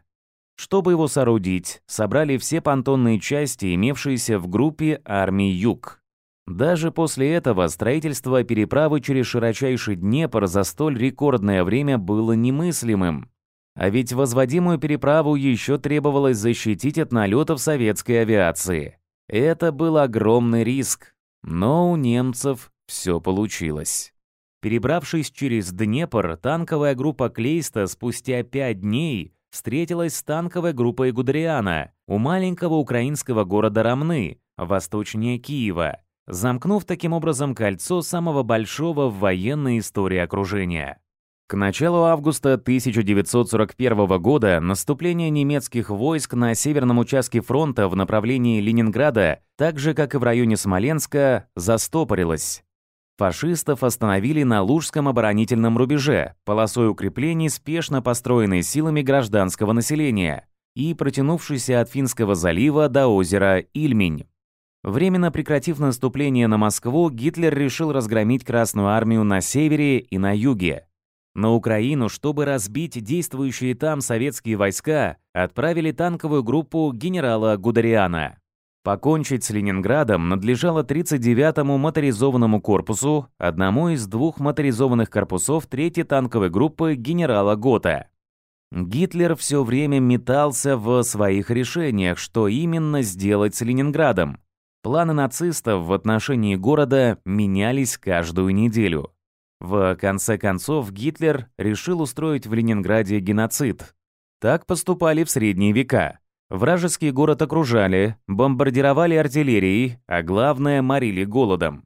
Чтобы его соорудить, собрали все понтонные части, имевшиеся в группе армии «Юг». Даже после этого строительство переправы через широчайший Днепр за столь рекордное время было немыслимым, а ведь возводимую переправу еще требовалось защитить от налетов советской авиации. Это был огромный риск, но у немцев все получилось. Перебравшись через Днепр, танковая группа Клейста спустя пять дней встретилась с танковой группой Гудериана у маленького украинского города Рамны, восточнее Киева, замкнув таким образом кольцо самого большого в военной истории окружения. К началу августа 1941 года наступление немецких войск на северном участке фронта в направлении Ленинграда, так же как и в районе Смоленска, застопорилось. Фашистов остановили на Лужском оборонительном рубеже, полосой укреплений, спешно построенной силами гражданского населения и протянувшейся от Финского залива до озера Ильмень. Временно прекратив наступление на Москву, Гитлер решил разгромить Красную армию на севере и на юге, на Украину, чтобы разбить действующие там советские войска, отправили танковую группу генерала Гудериана. Покончить с Ленинградом надлежало 39-му моторизованному корпусу, одному из двух моторизованных корпусов 3-й танковой группы генерала Гота. Гитлер все время метался в своих решениях, что именно сделать с Ленинградом. Планы нацистов в отношении города менялись каждую неделю. В конце концов, Гитлер решил устроить в Ленинграде геноцид. Так поступали в средние века. Вражеский город окружали, бомбардировали артиллерией, а главное – морили голодом.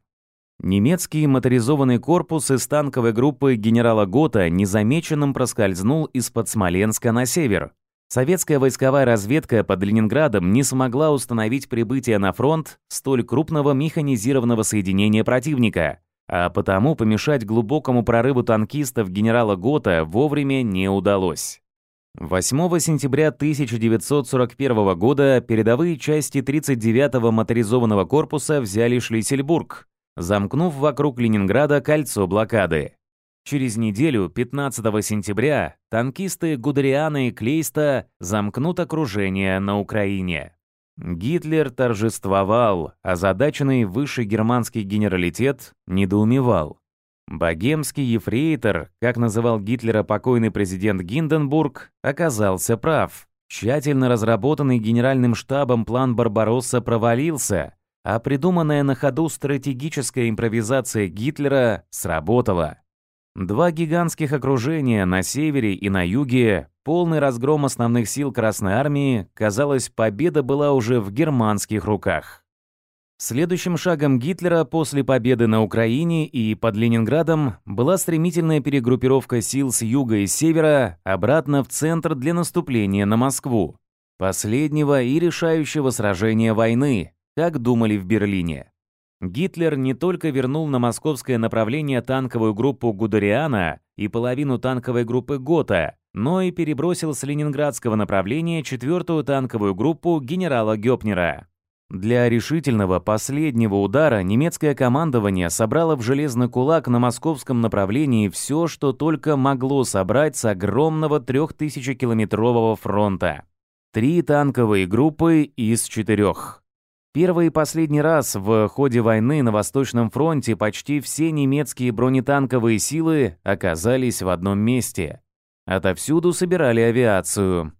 Немецкий моторизованный корпус из танковой группы генерала Гота незамеченным проскользнул из-под Смоленска на север. Советская войсковая разведка под Ленинградом не смогла установить прибытие на фронт столь крупного механизированного соединения противника – а потому помешать глубокому прорыву танкистов генерала Гота вовремя не удалось. 8 сентября 1941 года передовые части 39-го моторизованного корпуса взяли Шлиссельбург, замкнув вокруг Ленинграда кольцо блокады. Через неделю, 15 сентября, танкисты Гудериана и Клейста замкнут окружение на Украине. Гитлер торжествовал, а задаченный выше германский генералитет недоумевал. Богемский ефрейтор, как называл Гитлера покойный президент Гинденбург, оказался прав. Тщательно разработанный генеральным штабом план Барбаросса провалился, а придуманная на ходу стратегическая импровизация Гитлера сработала. Два гигантских окружения на севере и на юге, полный разгром основных сил Красной Армии, казалось, победа была уже в германских руках. Следующим шагом Гитлера после победы на Украине и под Ленинградом была стремительная перегруппировка сил с юга и севера обратно в центр для наступления на Москву, последнего и решающего сражения войны, как думали в Берлине. Гитлер не только вернул на московское направление танковую группу Гудериана и половину танковой группы Гота, но и перебросил с ленинградского направления четвертую танковую группу генерала Гёпнера. Для решительного последнего удара немецкое командование собрало в железный кулак на московском направлении все, что только могло собрать с огромного 3000-километрового фронта. Три танковые группы из четырех. Первый и последний раз в ходе войны на Восточном фронте почти все немецкие бронетанковые силы оказались в одном месте. Отовсюду собирали авиацию.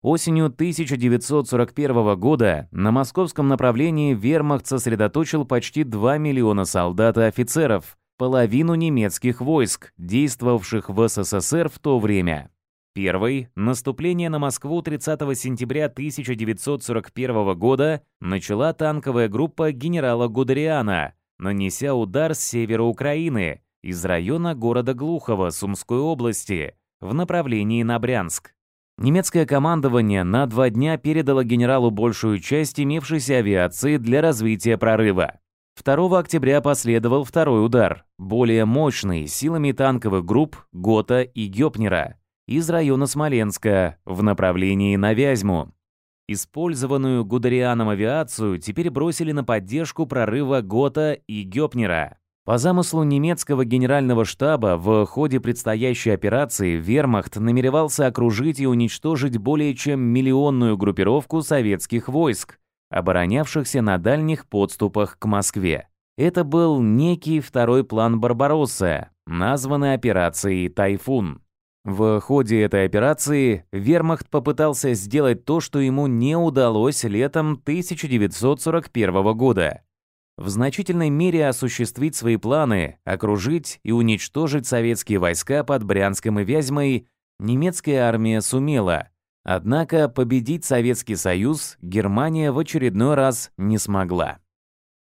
Осенью 1941 года на московском направлении вермахт сосредоточил почти 2 миллиона солдат и офицеров, половину немецких войск, действовавших в СССР в то время. Первый – наступление на Москву 30 сентября 1941 года начала танковая группа генерала Гудериана, нанеся удар с севера Украины, из района города Глухово Сумской области, в направлении на Брянск. Немецкое командование на два дня передало генералу большую часть имевшейся авиации для развития прорыва. 2 октября последовал второй удар, более мощный, силами танковых групп Гота и Гёпнера – из района Смоленска в направлении на Вязьму. Использованную Гудерианом авиацию теперь бросили на поддержку прорыва Гота и Гёпнера. По замыслу немецкого генерального штаба, в ходе предстоящей операции Вермахт намеревался окружить и уничтожить более чем миллионную группировку советских войск, оборонявшихся на дальних подступах к Москве. Это был некий второй план Барбаросса, названный операцией «Тайфун». В ходе этой операции Вермахт попытался сделать то, что ему не удалось летом 1941 года. В значительной мере осуществить свои планы, окружить и уничтожить советские войска под Брянском и Вязьмой немецкая армия сумела. Однако победить Советский Союз Германия в очередной раз не смогла.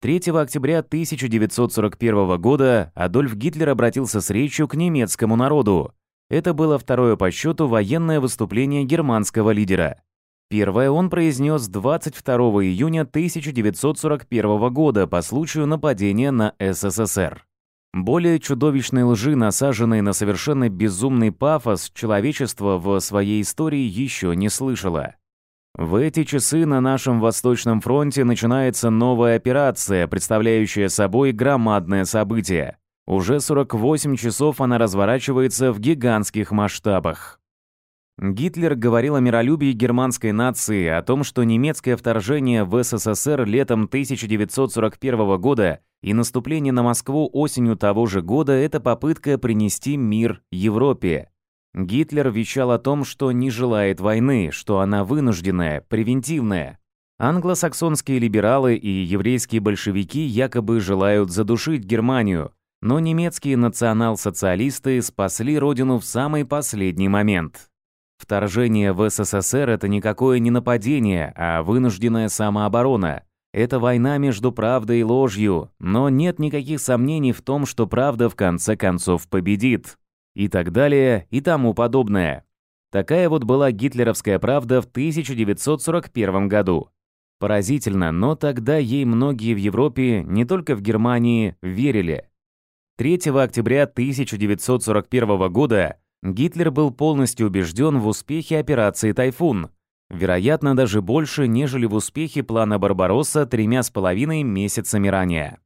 3 октября 1941 года Адольф Гитлер обратился с речью к немецкому народу, это было второе по счету военное выступление германского лидера. Первое он произнес 22 июня 1941 года по случаю нападения на СССР. Более чудовищной лжи, насаженной на совершенно безумный пафос, человечество в своей истории еще не слышало. В эти часы на нашем Восточном фронте начинается новая операция, представляющая собой громадное событие. Уже 48 часов она разворачивается в гигантских масштабах. Гитлер говорил о миролюбии германской нации, о том, что немецкое вторжение в СССР летом 1941 года и наступление на Москву осенью того же года – это попытка принести мир Европе. Гитлер вещал о том, что не желает войны, что она вынужденная, превентивная. Англосаксонские либералы и еврейские большевики якобы желают задушить Германию, но немецкие национал-социалисты спасли родину в самый последний момент. Вторжение в СССР – это никакое не нападение, а вынужденная самооборона. Это война между правдой и ложью, но нет никаких сомнений в том, что правда в конце концов победит. И так далее, и тому подобное. Такая вот была гитлеровская правда в 1941 году. Поразительно, но тогда ей многие в Европе, не только в Германии, верили. 3 октября 1941 года Гитлер был полностью убежден в успехе операции «Тайфун», вероятно, даже больше, нежели в успехе плана «Барбаросса» тремя с половиной месяцами ранее.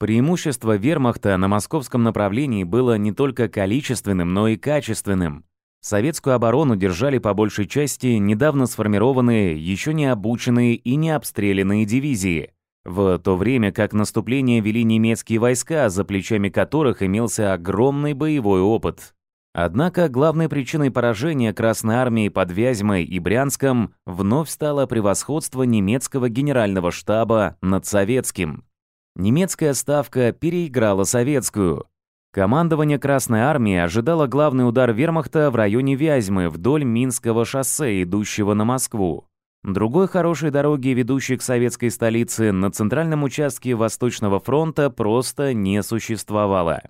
Преимущество вермахта на московском направлении было не только количественным, но и качественным. Советскую оборону держали по большей части недавно сформированные, еще не обученные и не обстрелянные дивизии – в то время как наступление вели немецкие войска, за плечами которых имелся огромный боевой опыт. Однако главной причиной поражения Красной армии под Вязьмой и Брянском вновь стало превосходство немецкого генерального штаба над советским. Немецкая ставка переиграла советскую. Командование Красной армии ожидало главный удар вермахта в районе Вязьмы вдоль Минского шоссе, идущего на Москву. Другой хорошей дороги, ведущей к советской столице, на центральном участке Восточного фронта просто не существовало.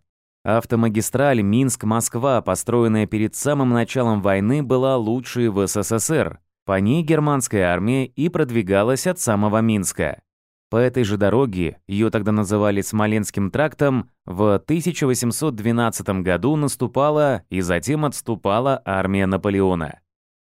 Автомагистраль Минск-Москва, построенная перед самым началом войны, была лучшей в СССР. По ней германская армия и продвигалась от самого Минска. По этой же дороге, ее тогда называли Смоленским трактом, в 1812 году наступала и затем отступала армия Наполеона.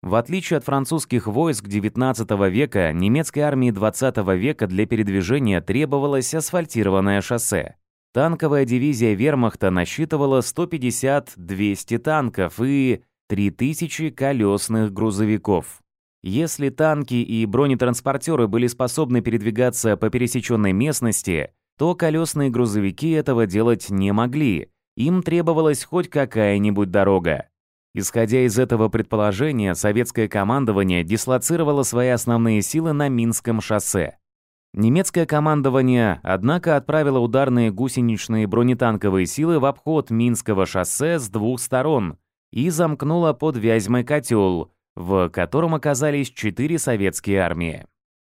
В отличие от французских войск XIX века, немецкой армии XX века для передвижения требовалось асфальтированное шоссе. Танковая дивизия вермахта насчитывала 150-200 танков и 3000 колесных грузовиков. Если танки и бронетранспортеры были способны передвигаться по пересеченной местности, то колесные грузовики этого делать не могли, им требовалась хоть какая-нибудь дорога. Исходя из этого предположения, советское командование дислоцировало свои основные силы на Минском шоссе. Немецкое командование, однако, отправило ударные гусеничные бронетанковые силы в обход Минского шоссе с двух сторон и замкнуло под Вязьмой котел, в котором оказались четыре советские армии.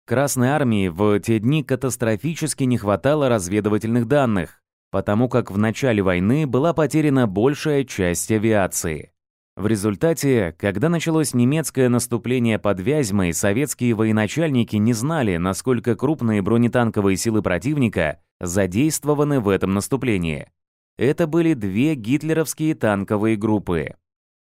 Красной армии в те дни катастрофически не хватало разведывательных данных, потому как в начале войны была потеряна большая часть авиации. В результате, когда началось немецкое наступление под Вязьмой, советские военачальники не знали, насколько крупные бронетанковые силы противника задействованы в этом наступлении. Это были две гитлеровские танковые группы.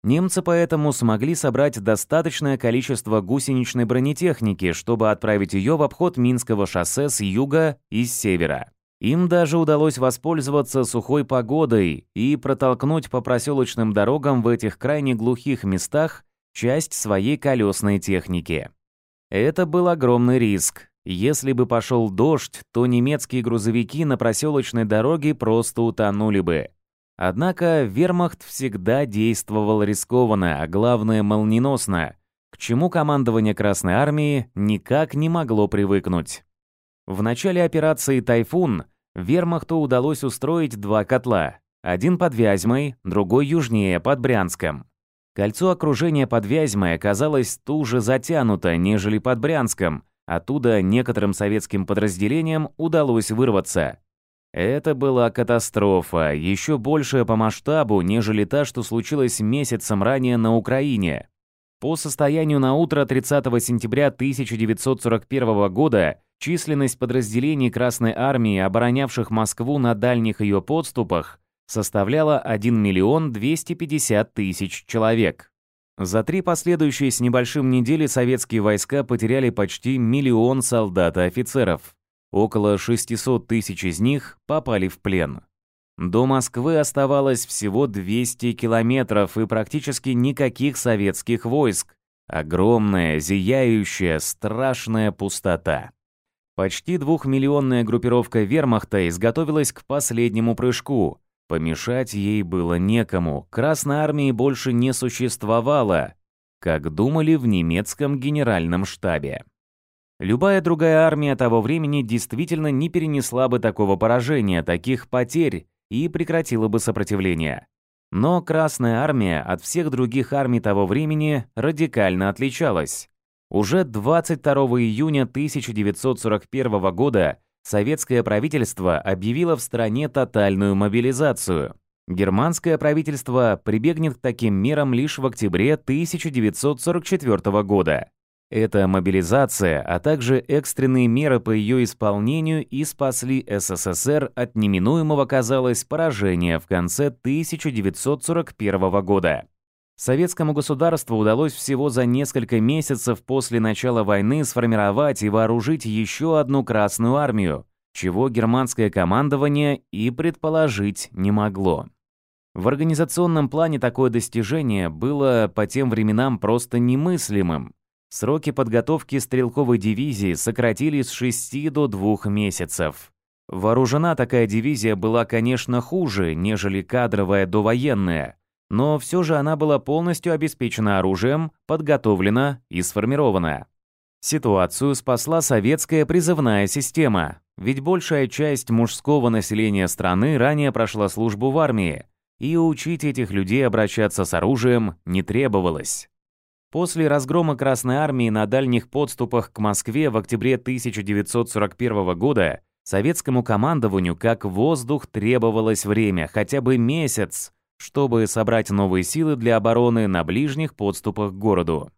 Немцы поэтому смогли собрать достаточное количество гусеничной бронетехники, чтобы отправить ее в обход Минского шоссе с юга и с севера. Им даже удалось воспользоваться сухой погодой и протолкнуть по проселочным дорогам в этих крайне глухих местах часть своей колесной техники. Это был огромный риск. Если бы пошел дождь, то немецкие грузовики на проселочной дороге просто утонули бы. Однако вермахт всегда действовал рискованно, а главное молниеносно, к чему командование Красной Армии никак не могло привыкнуть. В начале операции «Тайфун» вермахту удалось устроить два котла, один под Вязьмой, другой южнее, под Брянском. Кольцо окружения под Вязьмой оказалось туже затянуто, нежели под Брянском, оттуда некоторым советским подразделениям удалось вырваться. Это была катастрофа, еще большая по масштабу, нежели та, что случилась месяцем ранее на Украине. По состоянию на утро 30 сентября 1941 года численность подразделений Красной Армии, оборонявших Москву на дальних ее подступах, составляла 1 миллион 250 тысяч человек. За три последующие с небольшим недели советские войска потеряли почти миллион солдат и офицеров. Около 600 тысяч из них попали в плен. До Москвы оставалось всего 200 километров и практически никаких советских войск. Огромная, зияющая, страшная пустота. Почти двухмиллионная группировка вермахта изготовилась к последнему прыжку. Помешать ей было некому, Красной армии больше не существовало, как думали в немецком генеральном штабе. Любая другая армия того времени действительно не перенесла бы такого поражения, таких потерь и прекратила бы сопротивление. Но Красная армия от всех других армий того времени радикально отличалась. Уже 22 июня 1941 года советское правительство объявило в стране тотальную мобилизацию. Германское правительство прибегнет к таким мерам лишь в октябре 1944 года. Эта мобилизация, а также экстренные меры по ее исполнению и спасли СССР от неминуемого, казалось, поражения в конце 1941 года. Советскому государству удалось всего за несколько месяцев после начала войны сформировать и вооружить еще одну Красную армию, чего германское командование и предположить не могло. В организационном плане такое достижение было по тем временам просто немыслимым. Сроки подготовки стрелковой дивизии сократили с 6 до 2 месяцев. Вооружена такая дивизия была, конечно, хуже, нежели кадровая довоенная – но все же она была полностью обеспечена оружием, подготовлена и сформирована. Ситуацию спасла советская призывная система, ведь большая часть мужского населения страны ранее прошла службу в армии, и учить этих людей обращаться с оружием не требовалось. После разгрома Красной Армии на дальних подступах к Москве в октябре 1941 года советскому командованию как воздух требовалось время, хотя бы месяц, чтобы собрать новые силы для обороны на ближних подступах к городу.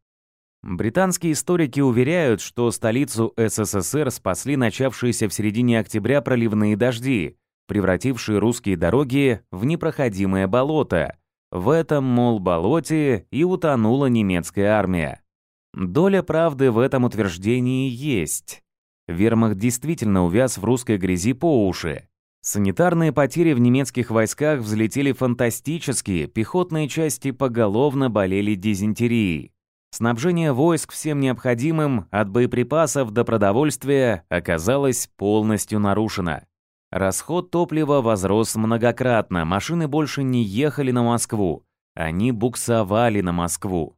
Британские историки уверяют, что столицу СССР спасли начавшиеся в середине октября проливные дожди, превратившие русские дороги в непроходимое болото. В этом, мол, болоте и утонула немецкая армия. Доля правды в этом утверждении есть. Вермахт действительно увяз в русской грязи по уши. Санитарные потери в немецких войсках взлетели фантастически, пехотные части поголовно болели дизентерией. Снабжение войск всем необходимым, от боеприпасов до продовольствия, оказалось полностью нарушено. Расход топлива возрос многократно, машины больше не ехали на Москву, они буксовали на Москву.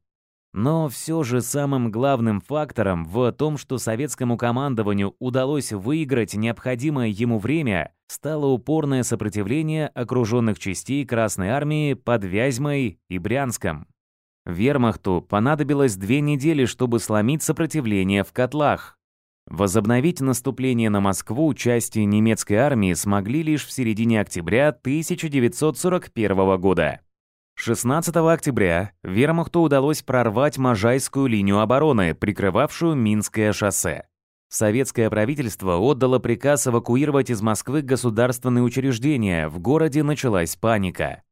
Но все же самым главным фактором в том, что советскому командованию удалось выиграть необходимое ему время – стало упорное сопротивление окруженных частей Красной Армии под Вязьмой и Брянском. Вермахту понадобилось две недели, чтобы сломить сопротивление в котлах. Возобновить наступление на Москву части немецкой армии смогли лишь в середине октября 1941 года. 16 октября Вермахту удалось прорвать Можайскую линию обороны, прикрывавшую Минское шоссе. Советское правительство отдало приказ эвакуировать из Москвы государственные учреждения, в городе началась паника.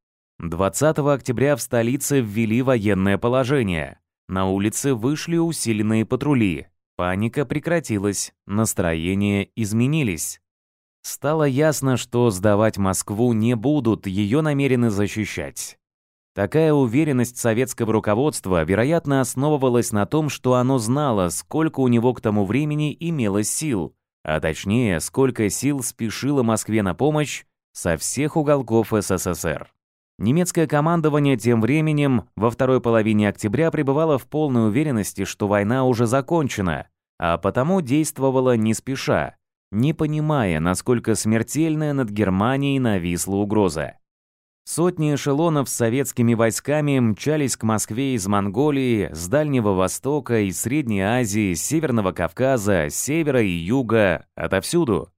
20 октября в столице ввели военное положение. На улице вышли усиленные патрули. Паника прекратилась, настроения изменились. Стало ясно, что сдавать Москву не будут, ее намерены защищать. Такая уверенность советского руководства, вероятно, основывалась на том, что оно знало, сколько у него к тому времени имело сил, а точнее, сколько сил спешило Москве на помощь со всех уголков СССР. Немецкое командование тем временем во второй половине октября пребывало в полной уверенности, что война уже закончена, а потому действовало не спеша, не понимая, насколько смертельная над Германией нависла угроза. Сотни эшелонов с советскими войсками мчались к Москве из Монголии, с Дальнего Востока и Средней Азии, Северного Кавказа, с севера и юга, отовсюду.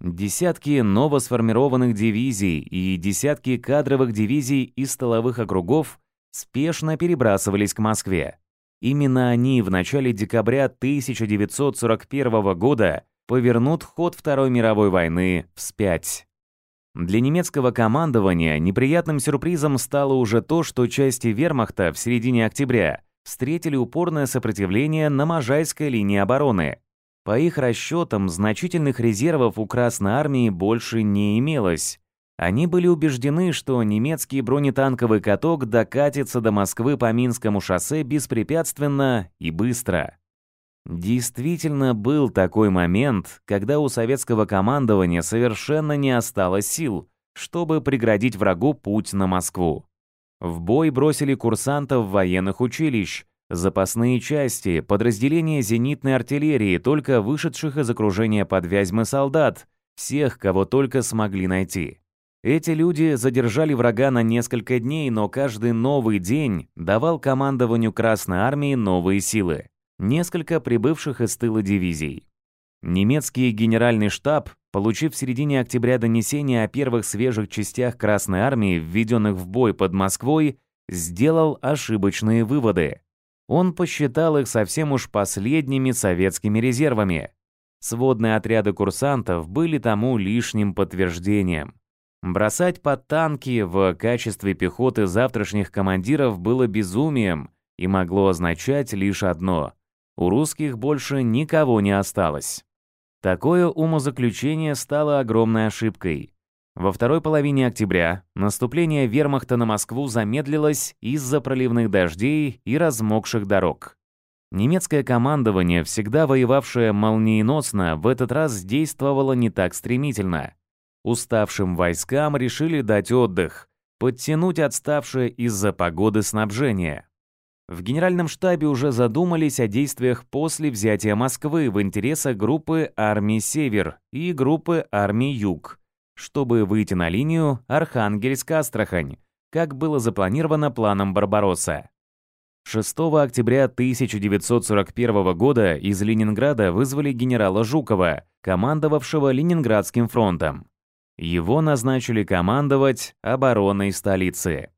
Десятки новосформированных дивизий и десятки кадровых дивизий из столовых округов спешно перебрасывались к Москве. Именно они в начале декабря 1941 года повернут ход Второй мировой войны вспять. Для немецкого командования неприятным сюрпризом стало уже то, что части вермахта в середине октября встретили упорное сопротивление на Можайской линии обороны. По их расчетам, значительных резервов у Красной армии больше не имелось. Они были убеждены, что немецкий бронетанковый каток докатится до Москвы по Минскому шоссе беспрепятственно и быстро. Действительно был такой момент, когда у советского командования совершенно не осталось сил, чтобы преградить врагу путь на Москву. В бой бросили курсантов военных училищ, запасные части, подразделения зенитной артиллерии, только вышедших из окружения под Вязьмы солдат, всех, кого только смогли найти. Эти люди задержали врага на несколько дней, но каждый новый день давал командованию Красной Армии новые силы несколько прибывших из тыла дивизий. Немецкий генеральный штаб, получив в середине октября донесение о первых свежих частях Красной Армии, введенных в бой под Москвой, сделал ошибочные выводы. Он посчитал их совсем уж последними советскими резервами. Сводные отряды курсантов были тому лишним подтверждением. Бросать под танки в качестве пехоты завтрашних командиров было безумием и могло означать лишь одно – у русских больше никого не осталось. Такое умозаключение стало огромной ошибкой. Во второй половине октября наступление вермахта на Москву замедлилось из-за проливных дождей и размокших дорог. Немецкое командование, всегда воевавшее молниеносно, в этот раз действовало не так стремительно. Уставшим войскам решили дать отдых, подтянуть отставшее из-за погоды снабжения. В Генеральном штабе уже задумались о действиях после взятия Москвы в интересах группы армии «Север» и группы армии «Юг», чтобы выйти на линию Архангельск-Астрахань, как было запланировано планом Барбаросса. 6 октября 1941 года из Ленинграда вызвали генерала Жукова, командовавшего Ленинградским фронтом. Его назначили командовать обороной столицы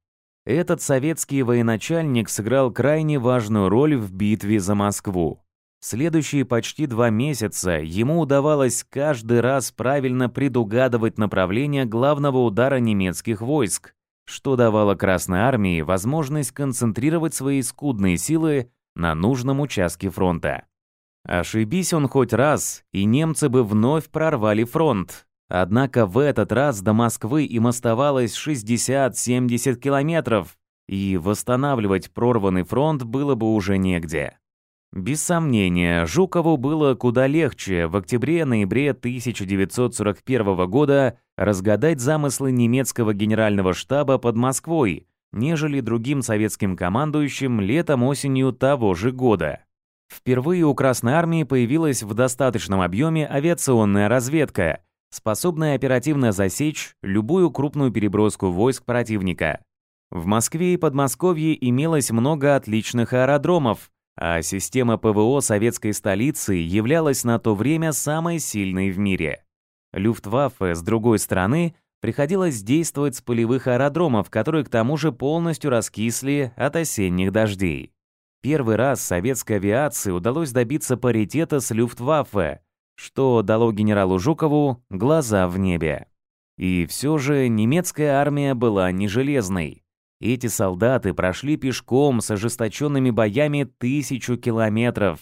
этот советский военачальник сыграл крайне важную роль в битве за Москву. Следующие почти два месяца ему удавалось каждый раз правильно предугадывать направление главного удара немецких войск, что давало Красной армии возможность концентрировать свои скудные силы на нужном участке фронта. Ошибись он хоть раз, и немцы бы вновь прорвали фронт, Однако в этот раз до Москвы им оставалось 60-70 километров, и восстанавливать прорванный фронт было бы уже негде. Без сомнения, Жукову было куда легче в октябре-ноябре 1941 года разгадать замыслы немецкого генерального штаба под Москвой, нежели другим советским командующим летом-осенью того же года. Впервые у Красной Армии появилась в достаточном объеме авиационная разведка – способная оперативно засечь любую крупную переброску войск противника. В Москве и Подмосковье имелось много отличных аэродромов, а система ПВО советской столицы являлась на то время самой сильной в мире. Люфтваффе, с другой стороны, приходилось действовать с полевых аэродромов, которые к тому же полностью раскисли от осенних дождей. Первый раз советской авиации удалось добиться паритета с Люфтваффе, что дало генералу Жукову глаза в небе. И все же немецкая армия была не железной. Эти солдаты прошли пешком с ожесточенными боями тысячу километров.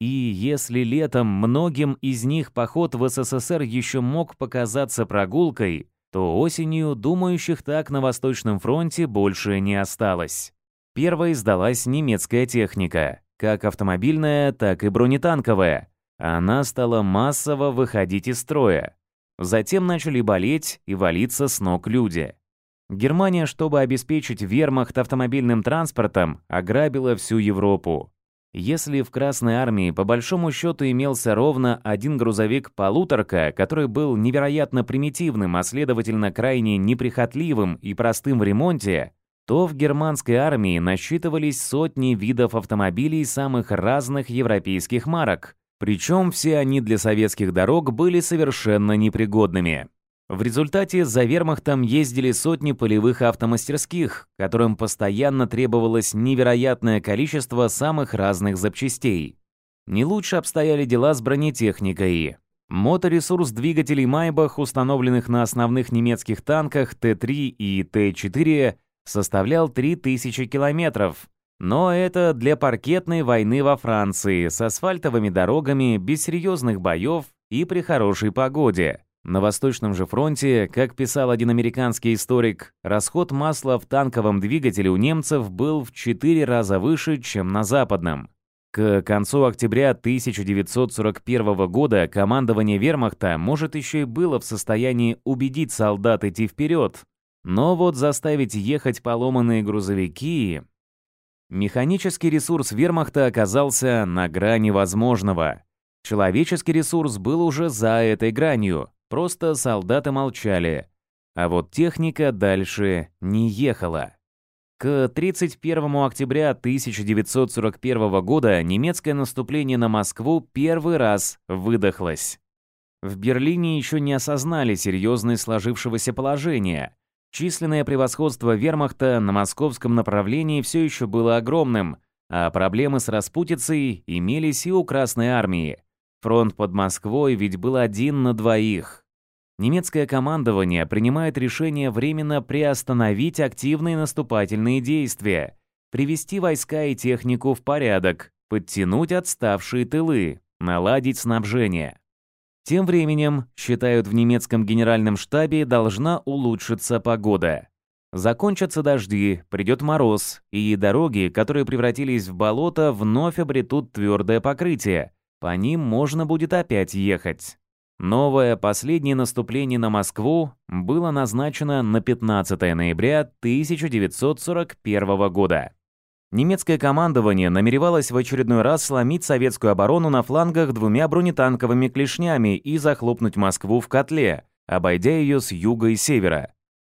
И если летом многим из них поход в СССР еще мог показаться прогулкой, то осенью думающих так на Восточном фронте больше не осталось. Первой сдалась немецкая техника, как автомобильная, так и бронетанковая – она стала массово выходить из строя. Затем начали болеть и валиться с ног люди. Германия, чтобы обеспечить вермахт автомобильным транспортом, ограбила всю Европу. Если в Красной армии по большому счету имелся ровно один грузовик-полуторка, который был невероятно примитивным, а следовательно крайне неприхотливым и простым в ремонте, то в германской армии насчитывались сотни видов автомобилей самых разных европейских марок, причем все они для советских дорог были совершенно непригодными. В результате за вермахтом ездили сотни полевых автомастерских, которым постоянно требовалось невероятное количество самых разных запчастей. Не лучше обстояли дела с бронетехникой. Моторесурс двигателей Майбах, установленных на основных немецких танках Т-3 и Т-4, составлял 3000 километров, но это для паркетной войны во Франции с асфальтовыми дорогами, без серьезных боев и при хорошей погоде. На Восточном же фронте, как писал один американский историк, расход масла в танковом двигателе у немцев был в 4 раза выше, чем на Западном. К концу октября 1941 года командование вермахта, может, еще и было в состоянии убедить солдат идти вперед, но вот заставить ехать поломанные грузовики Механический ресурс вермахта оказался на грани возможного. Человеческий ресурс был уже за этой гранью, просто солдаты молчали. А вот техника дальше не ехала. К 31 октября 1941 года немецкое наступление на Москву первый раз выдохлось. В Берлине еще не осознали серьезность сложившегося положения – Численное превосходство вермахта на московском направлении все еще было огромным, а проблемы с распутицей имелись и у Красной армии. Фронт под Москвой ведь был один на двоих. Немецкое командование принимает решение временно приостановить активные наступательные действия, привести войска и технику в порядок, подтянуть отставшие тылы, наладить снабжение. Тем временем, считают в немецком генеральном штабе, должна улучшиться погода. Закончатся дожди, придет мороз, и дороги, которые превратились в болото, вновь обретут твердое покрытие. По ним можно будет опять ехать. Новое последнее наступление на Москву было назначено на 15 ноября 1941 года. Немецкое командование намеревалось в очередной раз сломить советскую оборону на флангах двумя бронетанковыми клешнями и захлопнуть Москву в котле, обойдя ее с юга и севера.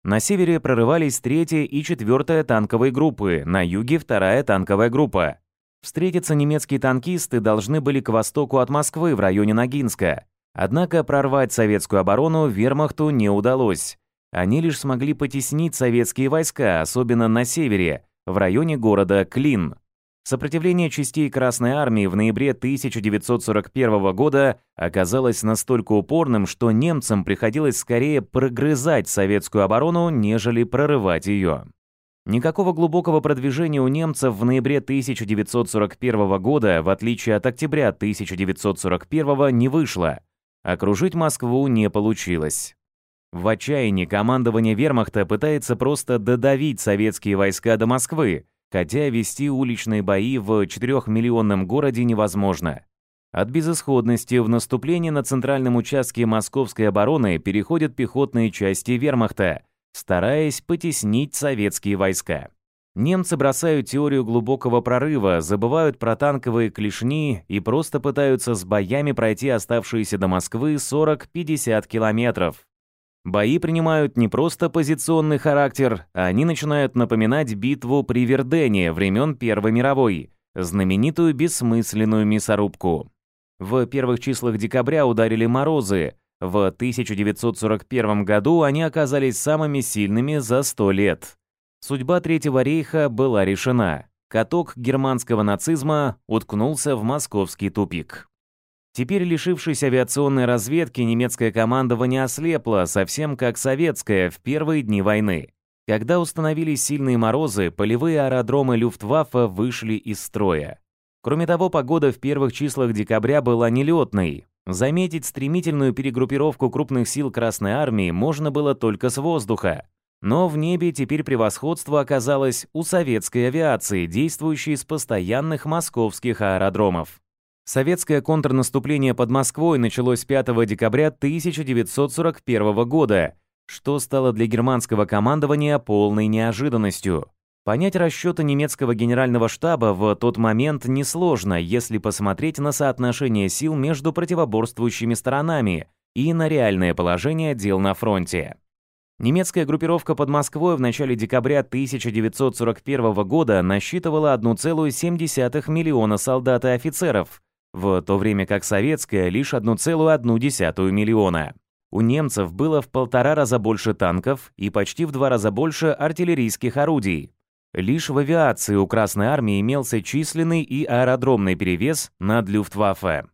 На севере прорывались 3-я и 4-я танковые группы, на юге 2-я танковая группа. Встретиться немецкие танкисты должны были к востоку от Москвы в районе Ногинска. Однако прорвать советскую оборону вермахту не удалось. Они лишь смогли потеснить советские войска, особенно на севере, в районе города Клин. Сопротивление частей Красной Армии в ноябре 1941 года оказалось настолько упорным, что немцам приходилось скорее прогрызать советскую оборону, нежели прорывать ее. Никакого глубокого продвижения у немцев в ноябре 1941 года, в отличие от октября 1941, не вышло. Окружить Москву не получилось. В отчаянии командование вермахта пытается просто додавить советские войска до Москвы, хотя вести уличные бои в 4-миллионном городе невозможно. От безысходности в наступлении на центральном участке московской обороны переходят пехотные части вермахта, стараясь потеснить советские войска. Немцы бросают теорию глубокого прорыва, забывают про танковые клешни и просто пытаются с боями пройти оставшиеся до Москвы 40-50 километров. Бои принимают не просто позиционный характер, они начинают напоминать битву при Вердене времен Первой мировой, знаменитую бессмысленную мясорубку. В первых числах декабря ударили морозы. В 1941 году они оказались самыми сильными за 100 лет. Судьба Третьего рейха была решена. Каток германского нацизма уткнулся в московский тупик. Теперь, лишившись авиационной разведки, немецкое командование ослепло, совсем как советское в первые дни войны. Когда установились сильные морозы, полевые аэродромы Люфтваффе вышли из строя. Кроме того, погода в первых числах декабря была нелетной. Заметить стремительную перегруппировку крупных сил Красной Армии можно было только с воздуха. Но в небе теперь превосходство оказалось у советской авиации, действующей с постоянных московских аэродромов. Советское контрнаступление под Москвой началось 5 декабря 1941 года, что стало для германского командования полной неожиданностью. Понять расчеты немецкого генерального штаба в тот момент несложно, если посмотреть на соотношение сил между противоборствующими сторонами и на реальное положение дел на фронте. Немецкая группировка под Москвой в начале декабря 1941 года насчитывала 1,7 миллиона солдат и офицеров – в то время как советская лишь 1,1 миллиона. У немцев было в полтора раза больше танков и почти в два раза больше артиллерийских орудий. Лишь в авиации у Красной Армии имелся численный и аэродромный перевес над Люфтваффе.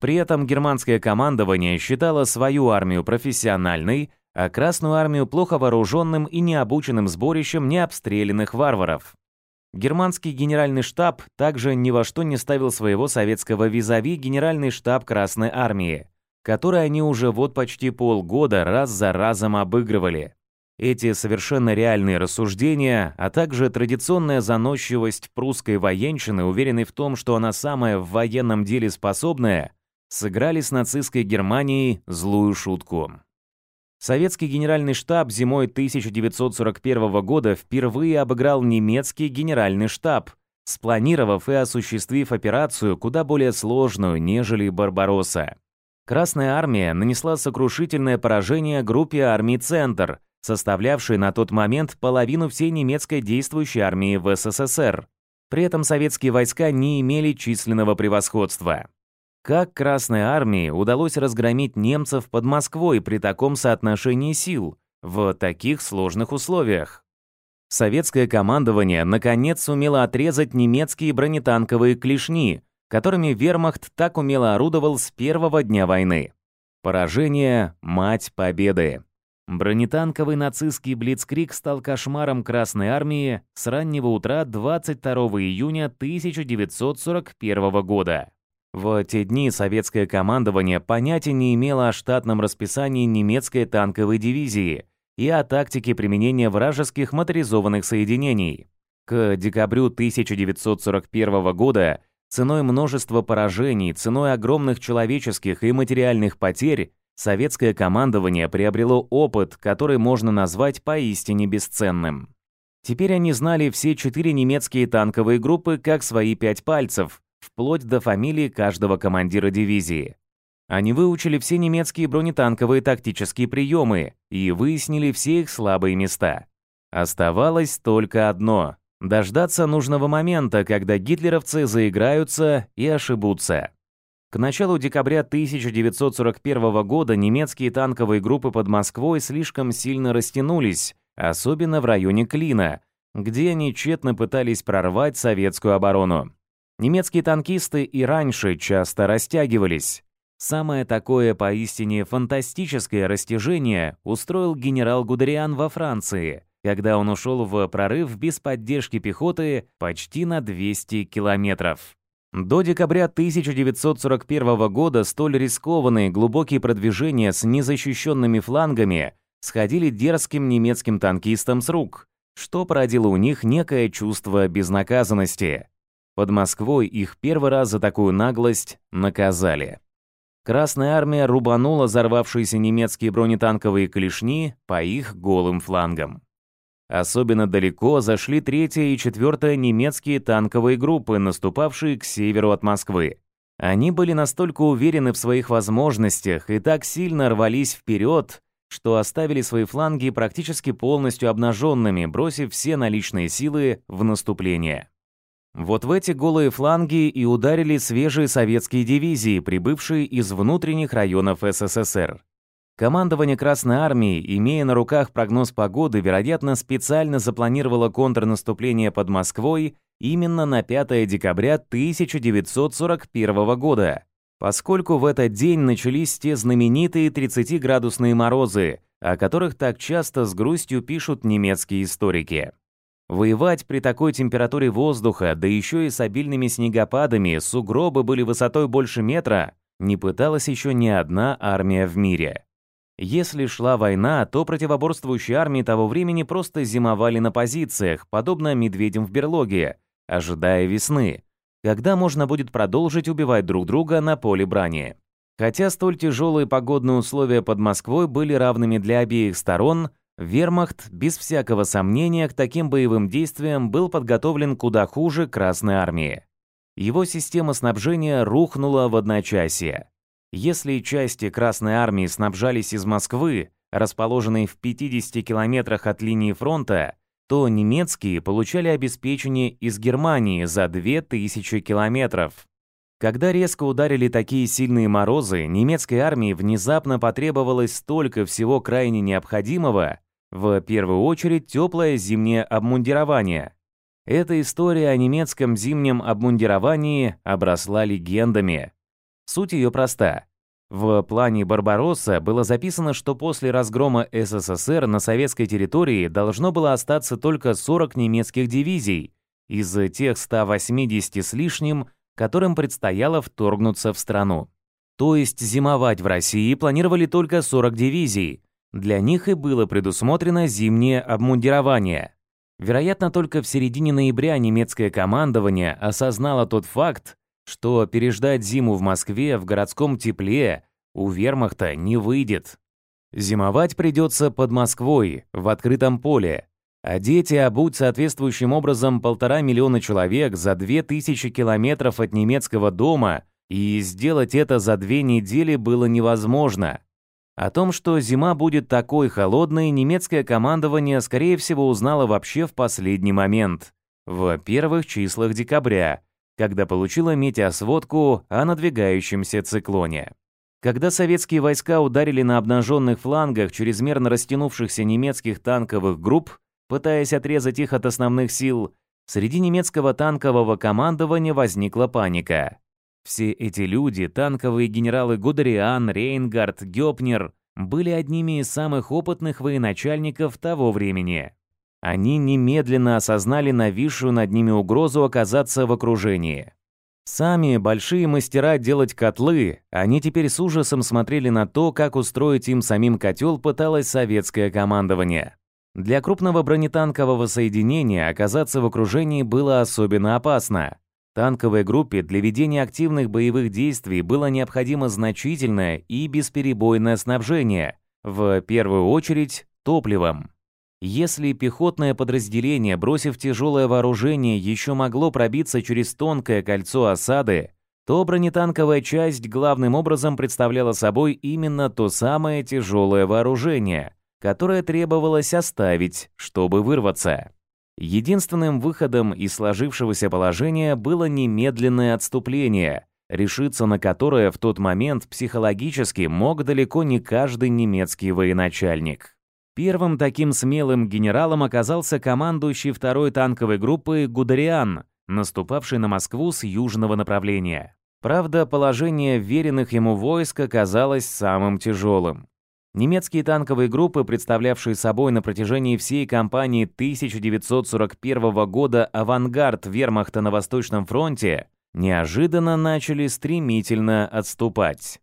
При этом германское командование считало свою армию профессиональной, а Красную армию плохо вооруженным и необученным сборищем необстрелянных варваров. Германский генеральный штаб также ни во что не ставил своего советского визави генеральный штаб Красной Армии, который они уже вот почти полгода раз за разом обыгрывали. Эти совершенно реальные рассуждения, а также традиционная заносчивость прусской военщины, уверенной в том, что она самая в военном деле способная, сыграли с нацистской Германией злую шутку. Советский генеральный штаб зимой 1941 года впервые обыграл немецкий генеральный штаб, спланировав и осуществив операцию куда более сложную, нежели «Барбаросса». Красная армия нанесла сокрушительное поражение группе армий «Центр», составлявшей на тот момент половину всей немецкой действующей армии в СССР. При этом советские войска не имели численного превосходства. Как Красной Армии удалось разгромить немцев под Москвой при таком соотношении сил, в таких сложных условиях? Советское командование наконец сумело отрезать немецкие бронетанковые клешни, которыми вермахт так умело орудовал с первого дня войны. Поражение – мать победы. Бронетанковый нацистский блицкрик стал кошмаром Красной Армии с раннего утра 22 июня 1941 года. В те дни советское командование понятия не имело о штатном расписании немецкой танковой дивизии и о тактике применения вражеских моторизованных соединений. К декабрю 1941 года ценой множества поражений, ценой огромных человеческих и материальных потерь советское командование приобрело опыт, который можно назвать поистине бесценным. Теперь они знали все четыре немецкие танковые группы как свои пять пальцев – вплоть до фамилии каждого командира дивизии. Они выучили все немецкие бронетанковые тактические приемы и выяснили все их слабые места. Оставалось только одно – дождаться нужного момента, когда гитлеровцы заиграются и ошибутся. К началу декабря 1941 года немецкие танковые группы под Москвой слишком сильно растянулись, особенно в районе Клина, где они тщетно пытались прорвать советскую оборону. Немецкие танкисты и раньше часто растягивались. Самое такое поистине фантастическое растяжение устроил генерал Гудериан во Франции, когда он ушел в прорыв без поддержки пехоты почти на 200 километров. До декабря 1941 года столь рискованные глубокие продвижения с незащищенными флангами сходили дерзким немецким танкистам с рук, что породило у них некое чувство безнаказанности. Под Москвой их первый раз за такую наглость наказали. Красная армия рубанула взорвавшиеся немецкие бронетанковые клешни по их голым флангам. Особенно далеко зашли третья и четвертая немецкие танковые группы, наступавшие к северу от Москвы. Они были настолько уверены в своих возможностях и так сильно рвались вперед, что оставили свои фланги практически полностью обнаженными, бросив все наличные силы в наступление вот в эти голые фланги и ударили свежие советские дивизии, прибывшие из внутренних районов СССР. Командование Красной Армии, имея на руках прогноз погоды, вероятно, специально запланировало контрнаступление под Москвой именно на 5 декабря 1941 года, поскольку в этот день начались те знаменитые 30-градусные морозы, о которых так часто с грустью пишут немецкие историки. Воевать при такой температуре воздуха, да еще и с обильными снегопадами, сугробы были высотой больше метра, не пыталась еще ни одна армия в мире. Если шла война, то противоборствующие армии того времени просто зимовали на позициях, подобно медведям в берлоге, ожидая весны, когда можно будет продолжить убивать друг друга на поле брани. Хотя столь тяжелые погодные условия под Москвой были равными для обеих сторон, Вермахт, без всякого сомнения, к таким боевым действиям был подготовлен куда хуже Красной армии. Его система снабжения рухнула в одночасье. Если части Красной армии снабжались из Москвы, расположенной в 50 километрах от линии фронта, то немецкие получали обеспечение из Германии за 2000 километров. Когда резко ударили такие сильные морозы, немецкой армии внезапно потребовалось столько всего крайне необходимого, в первую очередь теплое зимнее обмундирование. Эта история о немецком зимнем обмундировании обросла легендами. Суть ее проста. В плане Барбаросса было записано, что после разгрома СССР на советской территории должно было остаться только 40 немецких дивизий из тех 180 с лишним, которым предстояло вторгнуться в страну. То есть зимовать в России планировали только 40 дивизий, для них и было предусмотрено зимнее обмундирование. Вероятно, только в середине ноября немецкое командование осознало тот факт, что переждать зиму в Москве в городском тепле у вермахта не выйдет. Зимовать придется под Москвой, в открытом поле. А Одеть и обуть соответствующим образом полтора миллиона человек за две тысячи километров от немецкого дома, и сделать это за две недели было невозможно – о том, что зима будет такой холодной, немецкое командование, скорее всего, узнало вообще в последний момент, в первых числах декабря, когда получило метеосводку о надвигающемся циклоне. Когда советские войска ударили на обнаженных флангах чрезмерно растянувшихся немецких танковых групп, пытаясь отрезать их от основных сил, среди немецкого танкового командования возникла паника. Все эти люди, танковые генералы Гудериан, Рейнгард, Гёпнер, были одними из самых опытных военачальников того времени. Они немедленно осознали нависшую над ними угрозу оказаться в окружении. Сами большие мастера делать котлы, они теперь с ужасом смотрели на то, как устроить им самим котел пыталось советское командование. Для крупного бронетанкового соединения оказаться в окружении было особенно опасно. Танковой группе для ведения активных боевых действий было необходимо значительное и бесперебойное снабжение, в первую очередь топливом. Если пехотное подразделение, бросив тяжелое вооружение, еще могло пробиться через тонкое кольцо осады, то бронетанковая часть главным образом представляла собой именно то самое тяжелое вооружение, которое требовалось оставить, чтобы вырваться. Единственным выходом из сложившегося положения было немедленное отступление, решиться на которое в тот момент психологически мог далеко не каждый немецкий военачальник. Первым таким смелым генералом оказался командующий второй танковой группы Гудериан, наступавший на Москву с южного направления. Правда, положение веренных ему войск оказалось самым тяжелым. Немецкие танковые группы, представлявшие собой на протяжении всей кампании 1941 года авангард вермахта на Восточном фронте, неожиданно начали стремительно отступать.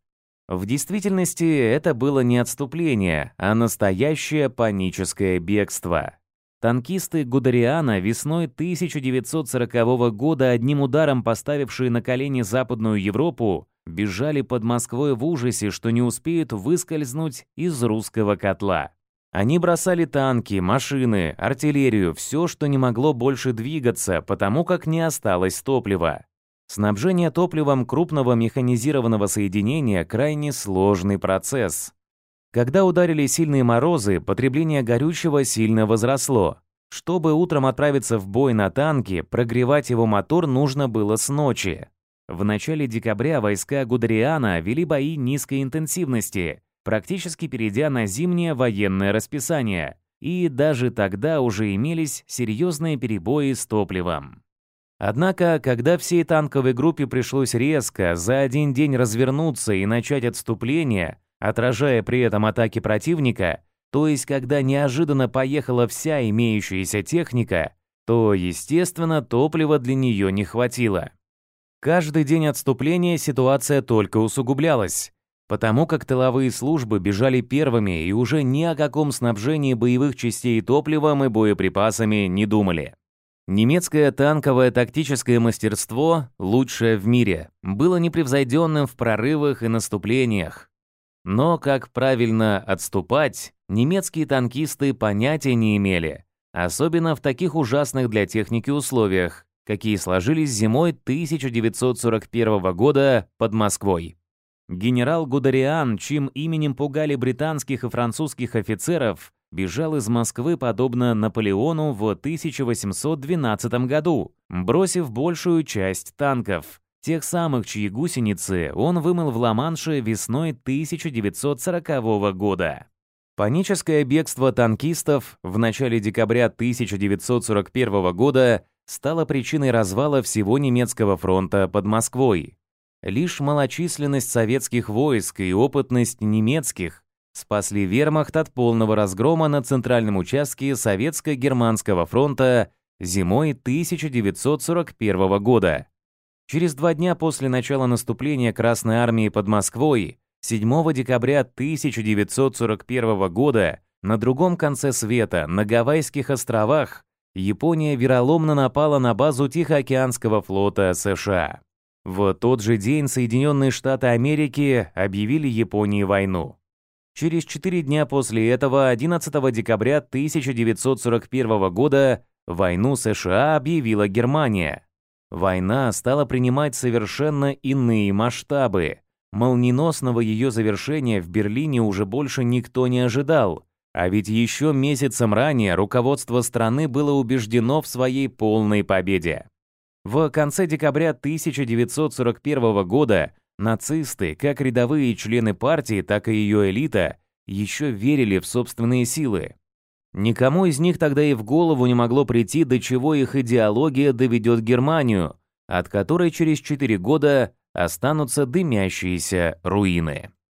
В действительности это было не отступление, а настоящее паническое бегство. Танкисты Гудериана весной 1940 года одним ударом поставившие на колени Западную Европу бежали под Москвой в ужасе, что не успеют выскользнуть из русского котла. Они бросали танки, машины, артиллерию, все, что не могло больше двигаться, потому как не осталось топлива. Снабжение топливом крупного механизированного соединения – крайне сложный процесс. Когда ударили сильные морозы, потребление горючего сильно возросло. Чтобы утром отправиться в бой на танке, прогревать его мотор нужно было с ночи. В начале декабря войска Гудериана вели бои низкой интенсивности, практически перейдя на зимнее военное расписание, и даже тогда уже имелись серьезные перебои с топливом. Однако, когда всей танковой группе пришлось резко за один день развернуться и начать отступление, отражая при этом атаки противника, то есть когда неожиданно поехала вся имеющаяся техника, то, естественно, топлива для нее не хватило. Каждый день отступления ситуация только усугублялась, потому как тыловые службы бежали первыми и уже ни о каком снабжении боевых частей топливом и боеприпасами не думали. Немецкое танковое тактическое мастерство, лучшее в мире, было непревзойденным в прорывах и наступлениях. Но как правильно отступать, немецкие танкисты понятия не имели, особенно в таких ужасных для техники условиях, какие сложились зимой 1941 года под Москвой. Генерал Гудериан, чьим именем пугали британских и французских офицеров, бежал из Москвы подобно Наполеону в 1812 году, бросив большую часть танков, тех самых, чьи гусеницы он вымыл в Ла-Манше весной 1940 года. Паническое бегство танкистов в начале декабря 1941 года стала причиной развала всего немецкого фронта под Москвой. Лишь малочисленность советских войск и опытность немецких спасли вермахт от полного разгрома на центральном участке Советско-Германского фронта зимой 1941 года. Через два дня после начала наступления Красной армии под Москвой, 7 декабря 1941 года, на другом конце света, на Гавайских островах, Япония вероломно напала на базу Тихоокеанского флота США. В тот же день Соединенные Штаты Америки объявили Японии войну. Через четыре дня после этого, 11 декабря 1941 года, войну США объявила Германия. Война стала принимать совершенно иные масштабы. Молниеносного ее завершения в Берлине уже больше никто не ожидал – а ведь еще месяцем ранее руководство страны было убеждено в своей полной победе. В конце декабря 1941 года нацисты, как рядовые члены партии, так и ее элита, еще верили в собственные силы. Никому из них тогда и в голову не могло прийти, до чего их идеология доведет Германию, от которой через 4 года останутся дымящиеся руины.